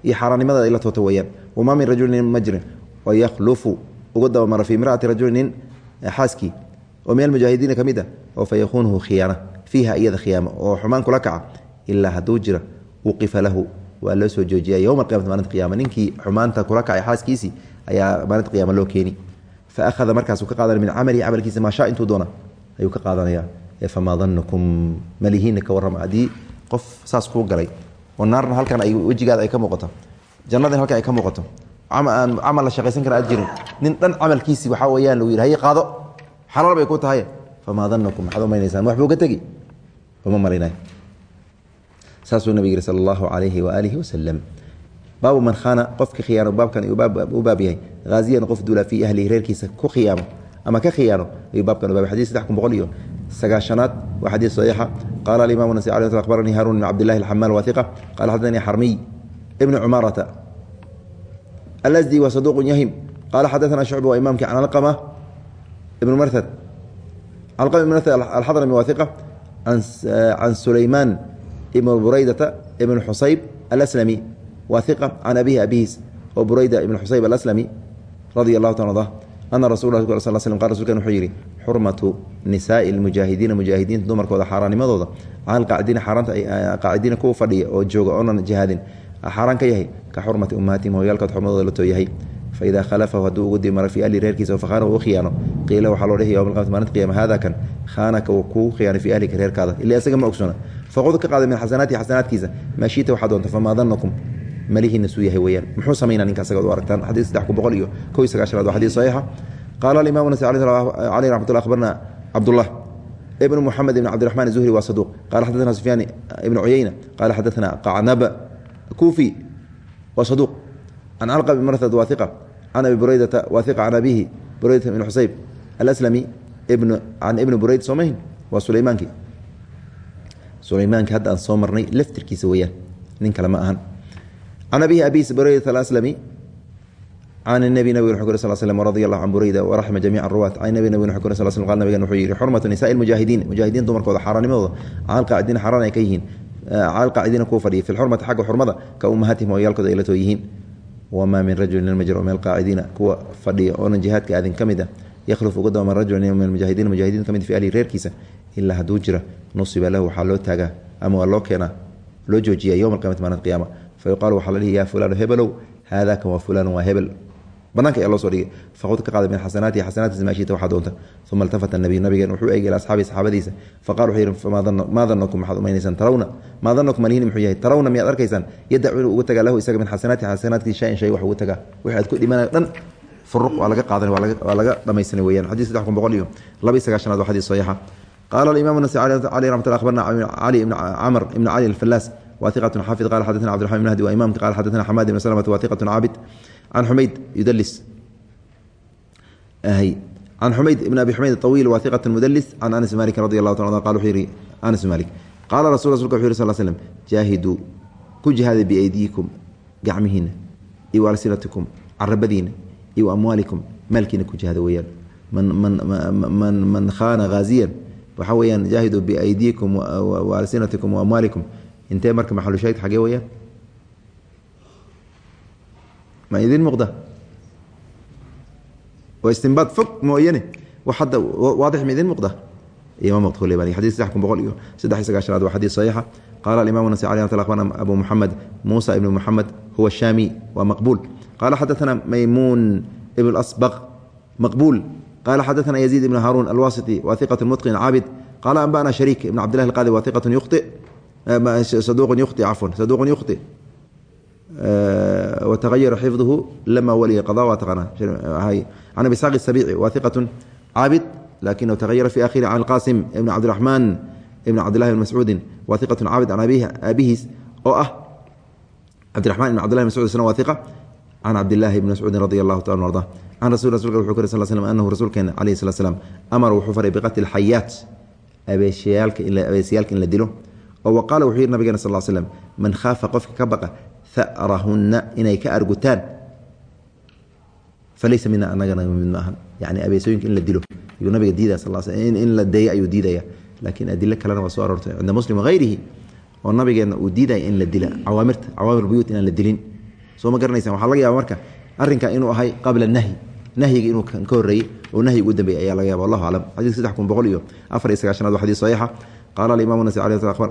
iyo xaaraannimada ay la toota weyaan wamaa min rajulin ma jirin. Wayahlufu ugu dabamara fii imraati rajuli nin xaaskii oo min almujaahidiina ka mid ah oo fa yakuunuhu khiyaana. Fiiha iyada khiyaamo oo xumaan kula kaca. Ilaa hadduu jira uqifa lahu waa loo soo joojiya yowma alqiyamati maalinta qiyama ninkii xumaanta kula kacay xaaskiisii ayaa maalinta qiyama loo keeni. Fa akhada markaasuu ka qaadanaya min camalihi camalkiisa maa shaa intuu doona ayuu ka qaadanaya famaa danukum malihiina ka warrama haddii qof saas kuu galay oo naarna halkan ay wejigaada ay ka muuqato. Jannadin halkan ay ka muuqato. Aan camal la shaqaysan kara aad jirin. Nin dhan camalkiisi waxaa weyaan lagu yidhi haye qaado. Xalaal bay ku tahay. Famaa danakum maxaad u maynaysaan wax buu ka tegi. Uma malaynay saasuu nabig yihi sala allahu calayhi waaalihi wasalam baabu man khaana qofka khiyaano baabkan u baab yahay. Haaziyan qof duula fii ahlihi reerkiisa ku khiyaamo ama ka khiyaano ayuu baabkan u baabay xadis saddex kun boqol iyo sagaashanaad waa xadii صaxiixa qaala aimam nas abaranii haruun bn cabdilahi xamaal waiqa qala xadanii xarmiy ibni cumarata alsdi wa saduq yahim qaala xadaana shucba waa imamki can alqama ibn martad calqama ibn martad alxadrami waiqa can sulaymaan ibn buraydata ibn xusayb alaslami waiqa can abihi abihiis oo burayda ibn xusayb alaslami radia اlahu ta ada ana rasul s sl qa rsulkan wuxuu yidhi xurmatu nisaai mujaahidiina mujaahidiinta dumarkooda xaaraanimadooda alqaacidiina ah, kuwa fadhiya oo jooga oonan jihaadin ah, xaaraan ka yahay? Ka xurmati ummahaatihim hoyaalkood xurmadooda la tooyahay. Faida khalafahu hadduu ugu dimaro fi ahli reerkiisa oo fakhaana uu khiyaano qiila waxaa loo dhihi yowma alqamati maalinta qiyama haadakan khaanaka uu kuu khiyaanay fii ahlika reerkaada. Ilaa isaga ma ogsona faqud ka qaada min xasanaatihi xasanaadkiisa maashiita waxaa doonta famaa danakum malihiina suu yahay weyaan muxuu samaynaa ninka isaga u aragtaan? Xadiis saddex iyo kow iyo sagaashanaad qaala imam nas aleyh amatula abarna cabdullah ibn muxamed ibn cabdiamaan zuhri waa saduq qala xadana sufyaan ibn cuyeyna qala xadana qacnab kufi waa saduq can calqa bn marad waaiqa can abi buraydata waaiqa can abihi buraydata ibn xusayb alaslami can ibn burayd soo mahin waa sulaymaanki sulaymaanki hadda aan soo marnay laftirkiisa weyaan nin kale ma ahan can abihi abis buraydata alaslami صومرني لفتر كي سويا نين كلام أهن عن أبيه أبي بريدة الأسلمي عن النبي نبي صلى الله عليه وسلم ورضي الله عن بريدة ورحم جميع الرواة عن النبي نبي صلى الله عليه وسلم قال نبي نحيي حرمة نساء المجاهدين مجاهدين دمر كوضا حراني موضا عن القاعدين حراني كيهين على القاعدين كو فدي في الحرمة حق حرمة كأمهاتهم ويالكود إلى تويهين وما من رجل من المجر من القاعدين كو فدي أون جهاد كأذن كمدة يخلف قدام من رجل من المجاهدين المجاهدين كمد في أهل رير كيسة إلا هدوجرة نصب له حلو تاجا أما الله كنا لو جوجيا يوم القيامة من القيامة فيقال وحلله يا فلان هبلو هذا كما فلان وهبل banaanka ayaa loo soo dhigay faqud ka qaaday min xasanaatihi xasanaatiisa maashiita waxaa doonta uma altafata nabiy nabigan wuxuu eegay ila asxaabi saxaabadiisa faqala wuxuu yidhi maa danakum maxaad umaynaysaan tarawna maa danakum malihin muxuu yahay tarawna miyaad arkaysaan yadacu inuu ugu tagaa lahu isaga min xasanaatihi xasanaatkiisa shayin shay wax ugu tagaa wixii aad ku dhimanayo dhan furuq waa laga qaadan waa laga dhamaysanay weeyaan xadiis saddex kun boqol iyo laba iyo sagaashanaad waa xadiis saxiixa قال الإمام النسائي عليه رحمة الله أخبرنا علي بن عمر بن علي الفلاس واثقة حافظ قال حدثنا عبد الرحمن بن هدي وإمام قال حدثنا حماد بن سلمة واثقة عابد an umayd yudalis can xumayd ibn abi xumayd awiil waa iqat mudlis can anas malikin radi allahu ta qa wuxuu yihi anas maalik qaala rasul rasulka wuxu yh sal slm jaahiduu ku jihaada biaydiikum gacmihiina iyo walsinatikum carabadiina iyo amwaalikum maalkiina ku jihaada weyaan man man khaana haaziyan waxaa weyaan jaahiduu biaydiikum alsinatikum waamwaalikum intee marka maxalushayd xagee weyaan ma idin muuqda waa istinbaad fog mooyane wax hadda waadix ma idin muuqda ima muuqda bani xadiis saddex kun boqol iyo saddex iyo sagaashanaad waa xadiis saxiixa qaala alimamu nasi alayh mat abu muxamed muusa ibnu muxamed huwa shaami waa maqbuul qaala xadaثana maymuun ibn asbaq maqbuul qala xadaثana yaziid ibn haruun alwasiti wa iqat mutqin caabid qaala anba'na shariik ibn cabdillahi alqaadi wa iqat yukhti saduuqun yukhti cafwan saduuqun waa taqaanaa can abi isxaaq isabici waa iqatu caabid lakinahu tahayara fi akhiri can alqasim ibn cabdiraxmaan ibn cabdillahi bn mascuudin waa iqatu caabid can aabihiis oo ah cabdiraxman ibn cabdillahi mascud isna waa iqa can cabdillahi bni mascuudin radi allahu taala arda can rasul rasulka wuxuu kuri sal slm anahu rasuulkeena alayhi salat slam amara wuxuu faray biqatli alxayaat abeesayaalka in la dilo oo qaala wuxuu yihi nabigeena sal slm man khaafa qofka ka baqa arahuna inay ka argutaan. Falaysa mina anagana mid maaha yani abeesooyinka in la dilo. Ayuu nabiga diidaya sal in la deeya ayuu diidaya laakiin adilo kalena waa soo aroortay. Cinda muslim wahayrihi oo nabigeena uu diidaya in la dila. Cawaamirta cawaamir buyuut inaan la dilin. Soo ma garanaysa waxaa laga yaaba marka arrinka inuu ahay qabla nahyi. Nahyiga inuu ka horreeyey oo nahyi ugu dambeeyey ayaa laga yaba wallahu aclam xadiiska saddex kun boqol iyo afar iyo sagaashanaad waa xadiis saxiixa. Qaala alimamu alayh abar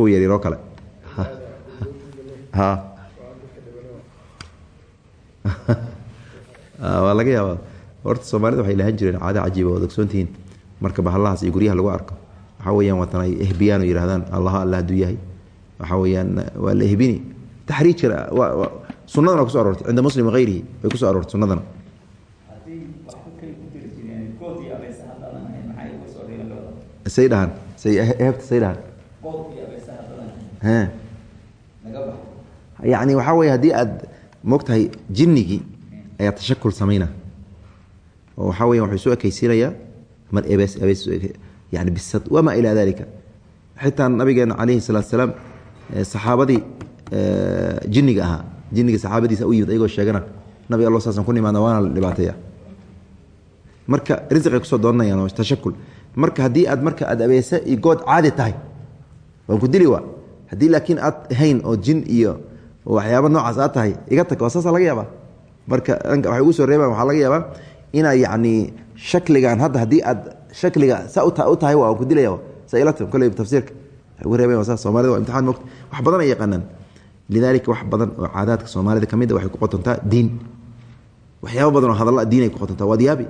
kuwa yaryaroo kale. <laughs> Waa laga yaaba horta soomaalida waxay lahan jireen caado cajiiba ood ogsoontihiin marka bahallahaas iyo guryaha lagu arko. Waxaa weyaan waatan ay ehbiyaan oo yidhahdaan allaha alla hadduu yahay. Waxaa weyaan waa la ehbini. Taxriijkana sunadana waa kuso aroortay. Cinda muslim wahayrihi way kuso aroortay sunadana say dhahaan. Say hebta say dhahaan yani waxaa wey haddii aad mogtahay jinnigii ayaa tashakul samayna oo waxaa weya waxuu soo ekaysiinayaa mar yani bisad wamaa ilaa dalika xitaa nabigeena calayhi salaatu salaam saxaabadii jinniga ahaa jinniga saxaabadiisa u yimid ayagoo sheegana nabi allo saasan ku nimaadna waana la dhibaateeya marka risiqay ku soo doonanayaan oo tashakul marka haddii aad marka aad abeese iyo good caadi tahay waan ku dili waa haddii laakiin aad hayn oo jin iyo waxyaaba noocaas aad tahay iga tag waa saasa laga yaabaa. Marka waxay ugu soo reebaan waxaa laga yaabaa inaa yacni shakligan hadda haddii aad shakliga sa u tahay waa ku dilaya sa ilata kolley tafsiirka. Ugu reebayan waa soomaalida waa imtixaan mogta wax badan ay yaqaanaan. Lidaalika wax badan oo caadaadka soomaalida ka mid a waxay ku qotontaa diin. Waxyaaba badan oo hadalla diin ay ku qotontaa waad yaabi.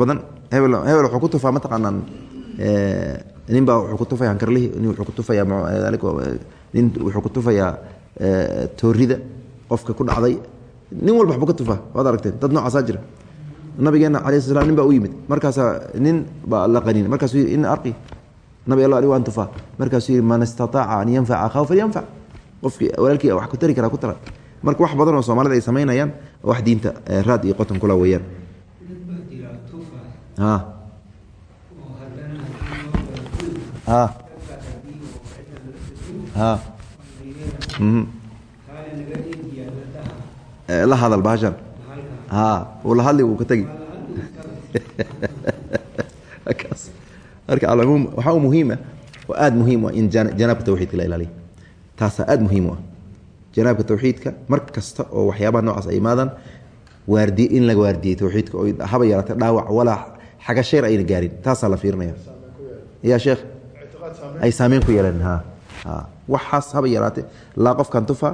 Badan hebel hebel wuxuu ku tufaa mataqaanaan nin baa wuxuu ku tufaya hankarlihi nin wuxuu ku tufayaa nin wuxuu ku tufayaa toorida qofka ku dhacday. Nin walba waxbuu ka tufaa waad aragteen dad noocaasaa jira. Nabigeena alayh sl slam nin baa u yimid. Markaasaa nin baa la qanin markaasuu yidhi in arqi. Nabi alla anigu waan tufaa. Markaasuu yidhi man istataaca an yanfaca akhahu falyanfac qofkii walaalkii wax ku tari karaa ku tara marka wax badan oo soomaalida ay samaynayaan wax diinta raad iyo qoton kula weeyaan la hadal bahashan la hadli <laughs> uu ka tegi marka alcumuum waxaa u muhiima oo aada muhiim u ah in janaabka tawxiidka la ilaaliya taasaa aada muhiim u ah. Janaabka tawxiidka mar kasta oo waxyaabaha noocaas ay imaadaan waardiye in la waardiyey tawxiidka oo haba yaraata dhaawac walaa xaga sheer ayna gaarin. Taasaa la fiirinaya ya sheekh ay saameyn ku yeelan waxaas haba yaraate laa qofkan tufa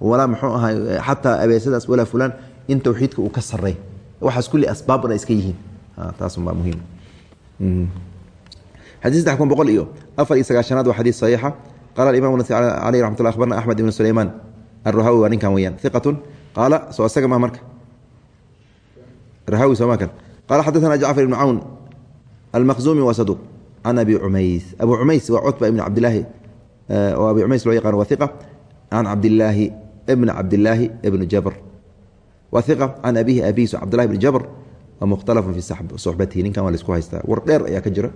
walaa muxuu ahay xataa abeesadaas walaa fulaan in tawxiidka uu ka sarey waxaas kulli asbaabban ay iska yihiin. Taasunbaa muhiim. Xadii saddex kun boqol iyo afar iyo sagaashanaad waa xadiis saxiixa. Qaala alimam nasi caleyh raxmat llah akhbarna axmed ibn sulaymaan alruhawi waa ninkan weyaan iqatun qaala soo isaga ma marka. Rahawi sooma kan qaala xadaثana jacfar ibn cawn almaqzumi waa saduq can abi cumays abu cumays waa cutba ibn cabdilaahi oo abi cumays loo yaqaan waa iqa can cabdilaahi bn cabdilaahi bn jabr wa iqa can abihi abihiis cabdilahi bn jabr wa mukhtalafun fi suxbatihi ninkan waa la isku haystaa war dheer ayaa ka jira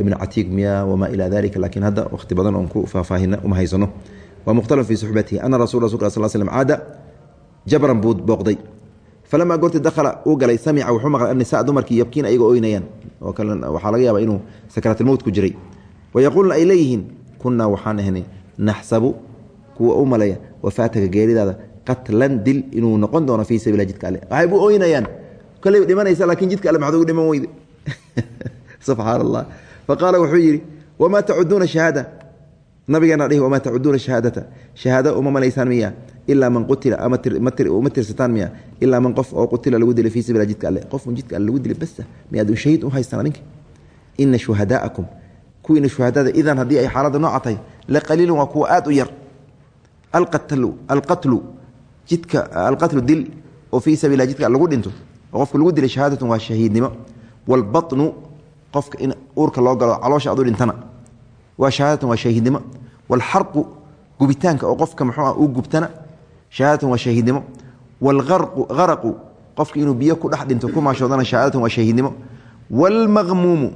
ibn catiiq miya wamaa ilaa dalika laakiin hadda wakhti badan oon ku faahfaahina uma haysano wa mukhtalafun fi suxbatihi ana rasul rasulka sal slm caada jabran buu booqday falamaa goorti dakhala uu galay samica wuxuu maqlay annisa dumarkii yabkiina ayagoo oynayaan waxaa laga yaaba inuu sakraatlmowt ku jiray. Wayaquuluna ay leeyihiin kunnaa waxaan ahnay naxsabu kuwa u maleeya wafaataka geeridaada qatlan dil inuu noqon doono fii sabiila jidka alle. Waxay bu oynayaan. Koley dhimanaysa laakiin jidka alle maxad ugu dhiman weyde? <laughs> Subxaan allah faqaala wuxuu yidhi wamaa tacuduuna shahaada? Nabigeena dhihi wamaa tacuduuna shahaadata? Shahaada uma malaysaan miya ilaa man qutila uma tirsataan miya ilaa man qof oo qutila lagu dilay fii sabiila jidka alle qofun jidka alle lagu dilay basa miyaad shahiid u haystaan adinka ina shuhadaa'akum kuwiina shuhadada idan haddii ay xaaladda nooca tahay laqaliilun waa kuwa aad u yar. Alqatlu alqatlu jidka alqatlu dil oo fii sabiila jidka lagu dhinto oo qofka lagu dilay shahaadatun waa shahiidnimo. Waalbatnu qofka in uurka loo galo caloosha adu dhintana waa shahaadatun waa shahiidnimo. Waalxarqu gubitaanka oo qofka muxuu uu gubtana shahaadatun waa shahiidnimo. Waalgarqu garaqu qofka inuu biyo ku dhex dhinto ku maashoodana shahaadatun waa shahiidnimo. Waalmaqmuumu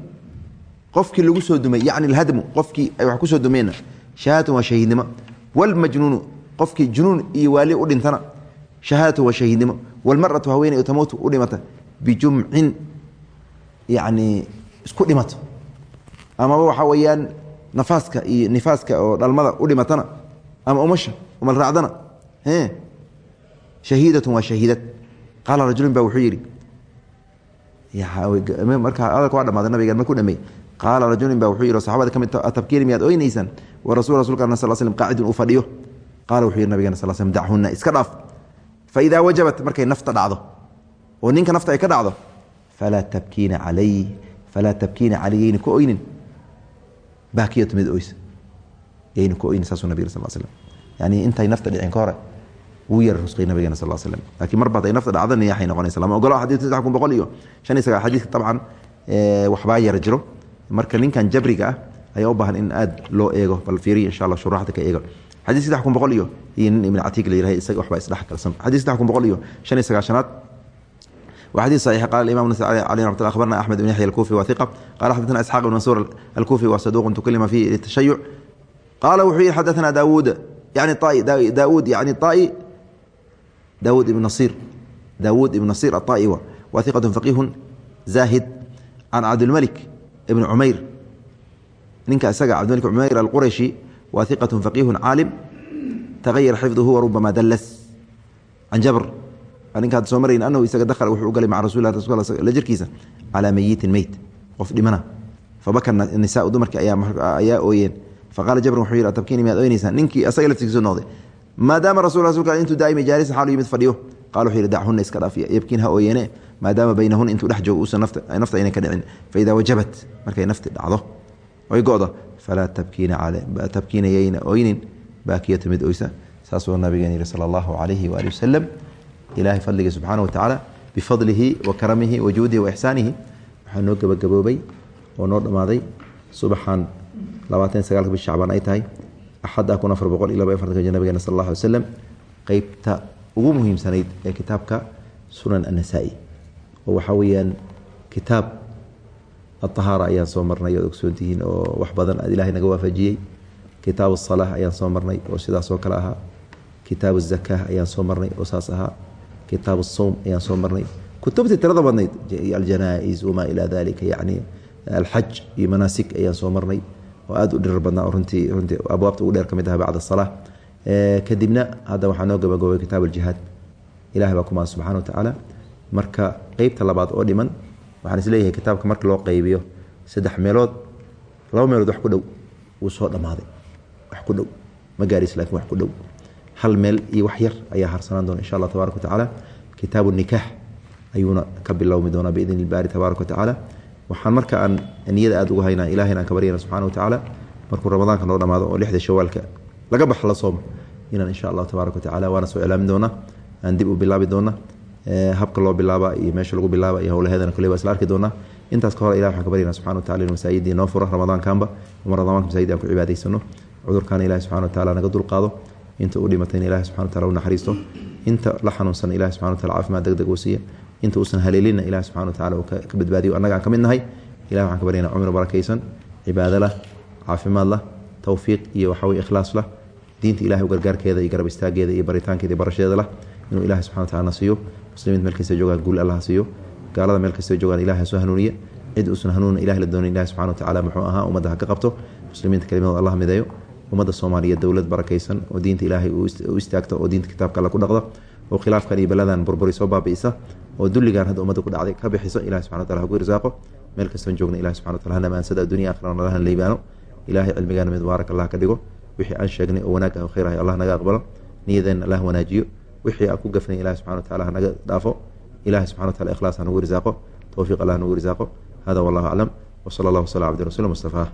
qofkii lagu soo dumay yacni alhadmu qofkii ay wax ku soo dumeenna shahaadatun waa shahiidnimo. Waalmajnuunu qofkii junuun iyo waali u dhintana shahaadatun waa shahiidnimo. Waalmaratu haweeney tamuutu u dhimata bijumcin yacni isku dhimato. Amaba waxaa weeyaan nafaaska iyo nifaaska oo dhalmada u dhimatana ama umasha umal shahiidatun waa shahiidad qaala rajulin ba wuxuu yidhi markaa hadalka waa dhamaaday nabigan markuu dhameey qaala rajulin ba wuxuu yidhi saxabada ka mid atabkiiri miyaad oynaysaan wa rasul rasulka sal slm qaacidun uu fadhiyo. Qaala wuxuu yidhi nabigana sal slm dachunna iska dhaaf. Faidaa wajabat markay nafta dhacdo. Oo ninka nafta ay ka dhacdo? Falaa tabkiina calay falaa tabkiina calayayna ku oynin. Baakiyatu mid oysa yayna ku oynin saasuu nabig sal slm yani intay nafta dhicin ka hore wuu yar rusqay nabigeena sal slm lakiin mar baad ay nafta dhacda niyaxay noqonaysa lama ogolo xadid saddex kun boqol iyo shan iyo sagaal xadiidka dabcan waxbaa yar jiro marka ninkan jabriga ah ayaa u baahan in aad loo eego bal fiiriya insha allah shuruuxda ka eego xadiid saddex kun boqol iyo iyo nin ibn catiiq la yirahay isaga waxbaa isdhex galsan xadiid saddex kun boqol iyo shan iyo sagaashanaad وحديث صحيح قال الإمام النسائي عليه رحمة الله أخبرنا أحمد بن يحيى الكوفي وثقة قال حدثنا إسحاق بن منصور الكوفي وصدوق تكلم فيه للتشيع قال وحي حدثنا داود يعني طائي داود يعني طائي dawud ibn nasir. Daawuud ibn nasir aai wa iqat faqiihu zaahid can cabdilmalik ibni cumayr ninka isaga cabdimalik cumayr alqurashi wa iqat faqiihu caalim tagayar xifduhu warubama dallas. Can jabr. Ninkaa soo marayn anahu isaga dahala wuxuu u galay maca rasulilah jirkiisa calaa mayitin meyd qof dhimana. Fabaka nisaa dumarki ayaa ooyeen. Faqaala jabr wuxuu yidhi atabkiini miyaad oynaysaan ninkii asaga laftigiisu noqday maadaama rasul rasulka intuu daa'imay jaalisa xaalu yimid fadhiyo qaala wuxuu yidhi dachunna iska dhaafiya. Yabkiin ha ooyeene maadaama baynahun intuu dhex joogo uusan nafta aynan ka dhicin. Faidaa wajabat markay nafti dhacdo oy go'do falaa tabkiina yayna oynin baakiyatu mid oysa. Saasuu nabigeen yidhi sala allahu calayhi waali wasalam ilahay fadliga subxaana watacaala bifadlihi wa karamihi wa juudihi wa ixsaanihi waxaa noo gebagaboobay oo noo dhammaaday subaxan labaatan sagaalka bish shacbaan ay tahay axadda kun afar boqol iyo sal allah alay qeybta ugu muhiimsanayd ee kitaabka sunan annasaa'i oo waxaa weeyaan kitaab atahaara ayaan soo marnay oad ogsoontihiin oo wax badan aad ilahay naga waafajiyey kitaab asalaah ayaan soo marnay oo sidaas kale ahaa kitaab azaka ayaan soo marnay oo saas ahaa kitaab asowm ayaan soo marnay kutubtii tirada badnayd aljanaa-is wamaa ilaa dalika yacni alxaj iyo manaasik ayaan soo marnay oo aad u dhirar badnaa runtii runtii abwaabta ugu dheer ka mid aha bacda asalaa kadibna hadda waxaa noo gabagoobay kitaab aljihaad ilahay baa kumaan subxana wa tacaala marka qeybta labaad oo dhiman waxaan is leeyahay kitaabka marka loo qaybiyo saddex meelood laba meelood wax ku dhow wuu soo dhammaaday. Wax ku dhow. Ma gaarhis laakiin wax ku dhow. Hal meel iyo wax yar ayaa harsanaan doona insha allah tabarak watacaala kitaabu nikaax ayuuna ka bilowmi doonaa biidn ilbaari tabaaraka watacaala waxaan marka aan niyada aada ugu haynaa ilahayna aan ka baryayna subxana watacaala markuu ramadaanka noo dhamaado oo lixda shawaalka laga bax la soomo inaan insha allahu tabaaraka watacaala waana soo iclaamin doonaa aan dib u bilaabi doona habka loo bilaaba iyo meesha lagu bilaaba iyo howlaheedana kule isla arki doonaa intaas ka hore ilah waxaan ka baryayna subxana watacala inu masaajidii noo fura ramadaankaanba uma ramadaanka masaajid aan ku cibaadaysano cudurkaana ilahi subxana wataala naga dulqaado inta u dhimatayna ilahi subxana wataala u naxariisto inta la xanuunsan ilahi subxana wataala caafimaad deg uu siiya inta uusan haleelinna ilahi subxana wataala uu ka badbaadiyo. Annaga aan ka mid nahay ilahi waxaan ka baryana cumri barakaysan cibaado lah caafimaad lah towfiiq iyo waxaweye ikhlaas lah. Diinta ilahay u gargaarkeeda iyo garab istaageeda iyo baritaankeeda iyo barashadeeda lah inuu ilahi subxana wataala na siiyo. Muslimiinta meel kasta joogaan guul allah siiyo. Gaalada meel kasta joogaan ilahi soo hanuuniye. Cid uusan hanuun ilahi la doonin ilahi subxana watacaala muxuu ahaa ummadda ha ka qabto. Muslimiinta kelimadooda allah mideeyo. Ummadda soomaaliya dowlad barakaysan oo diinta ilaahay u istaagto oo diinta kitaabka alla ku dhaqda oo khilaafkan iyo beladan burburi soo baabi'isa oo dulligan hadda ummadda ku dhacday ka bixiso ilahi subxana wataala hagu irsaaqo meel kastoon joogna ilahi subxana wataala hana maansada addunya aakhirana nalahan liibaano. Ilaahay cilmigaana mid mubaarak allah ka dhigo wixii aan sheegnay oo wanaag ah oo khayr ah allah naga aqbalo. Niyadeenna allah wanaajiyo wixii aan ku gafnay ilahi subxana wataala hanaga dhaafo. Ilahi subxana wataala ikhlaas hanagu irsaaqo towfiiq allah hanagu irsaaqo hada wallahu aclam wsala allah wasala cabdi rasuul mustafaah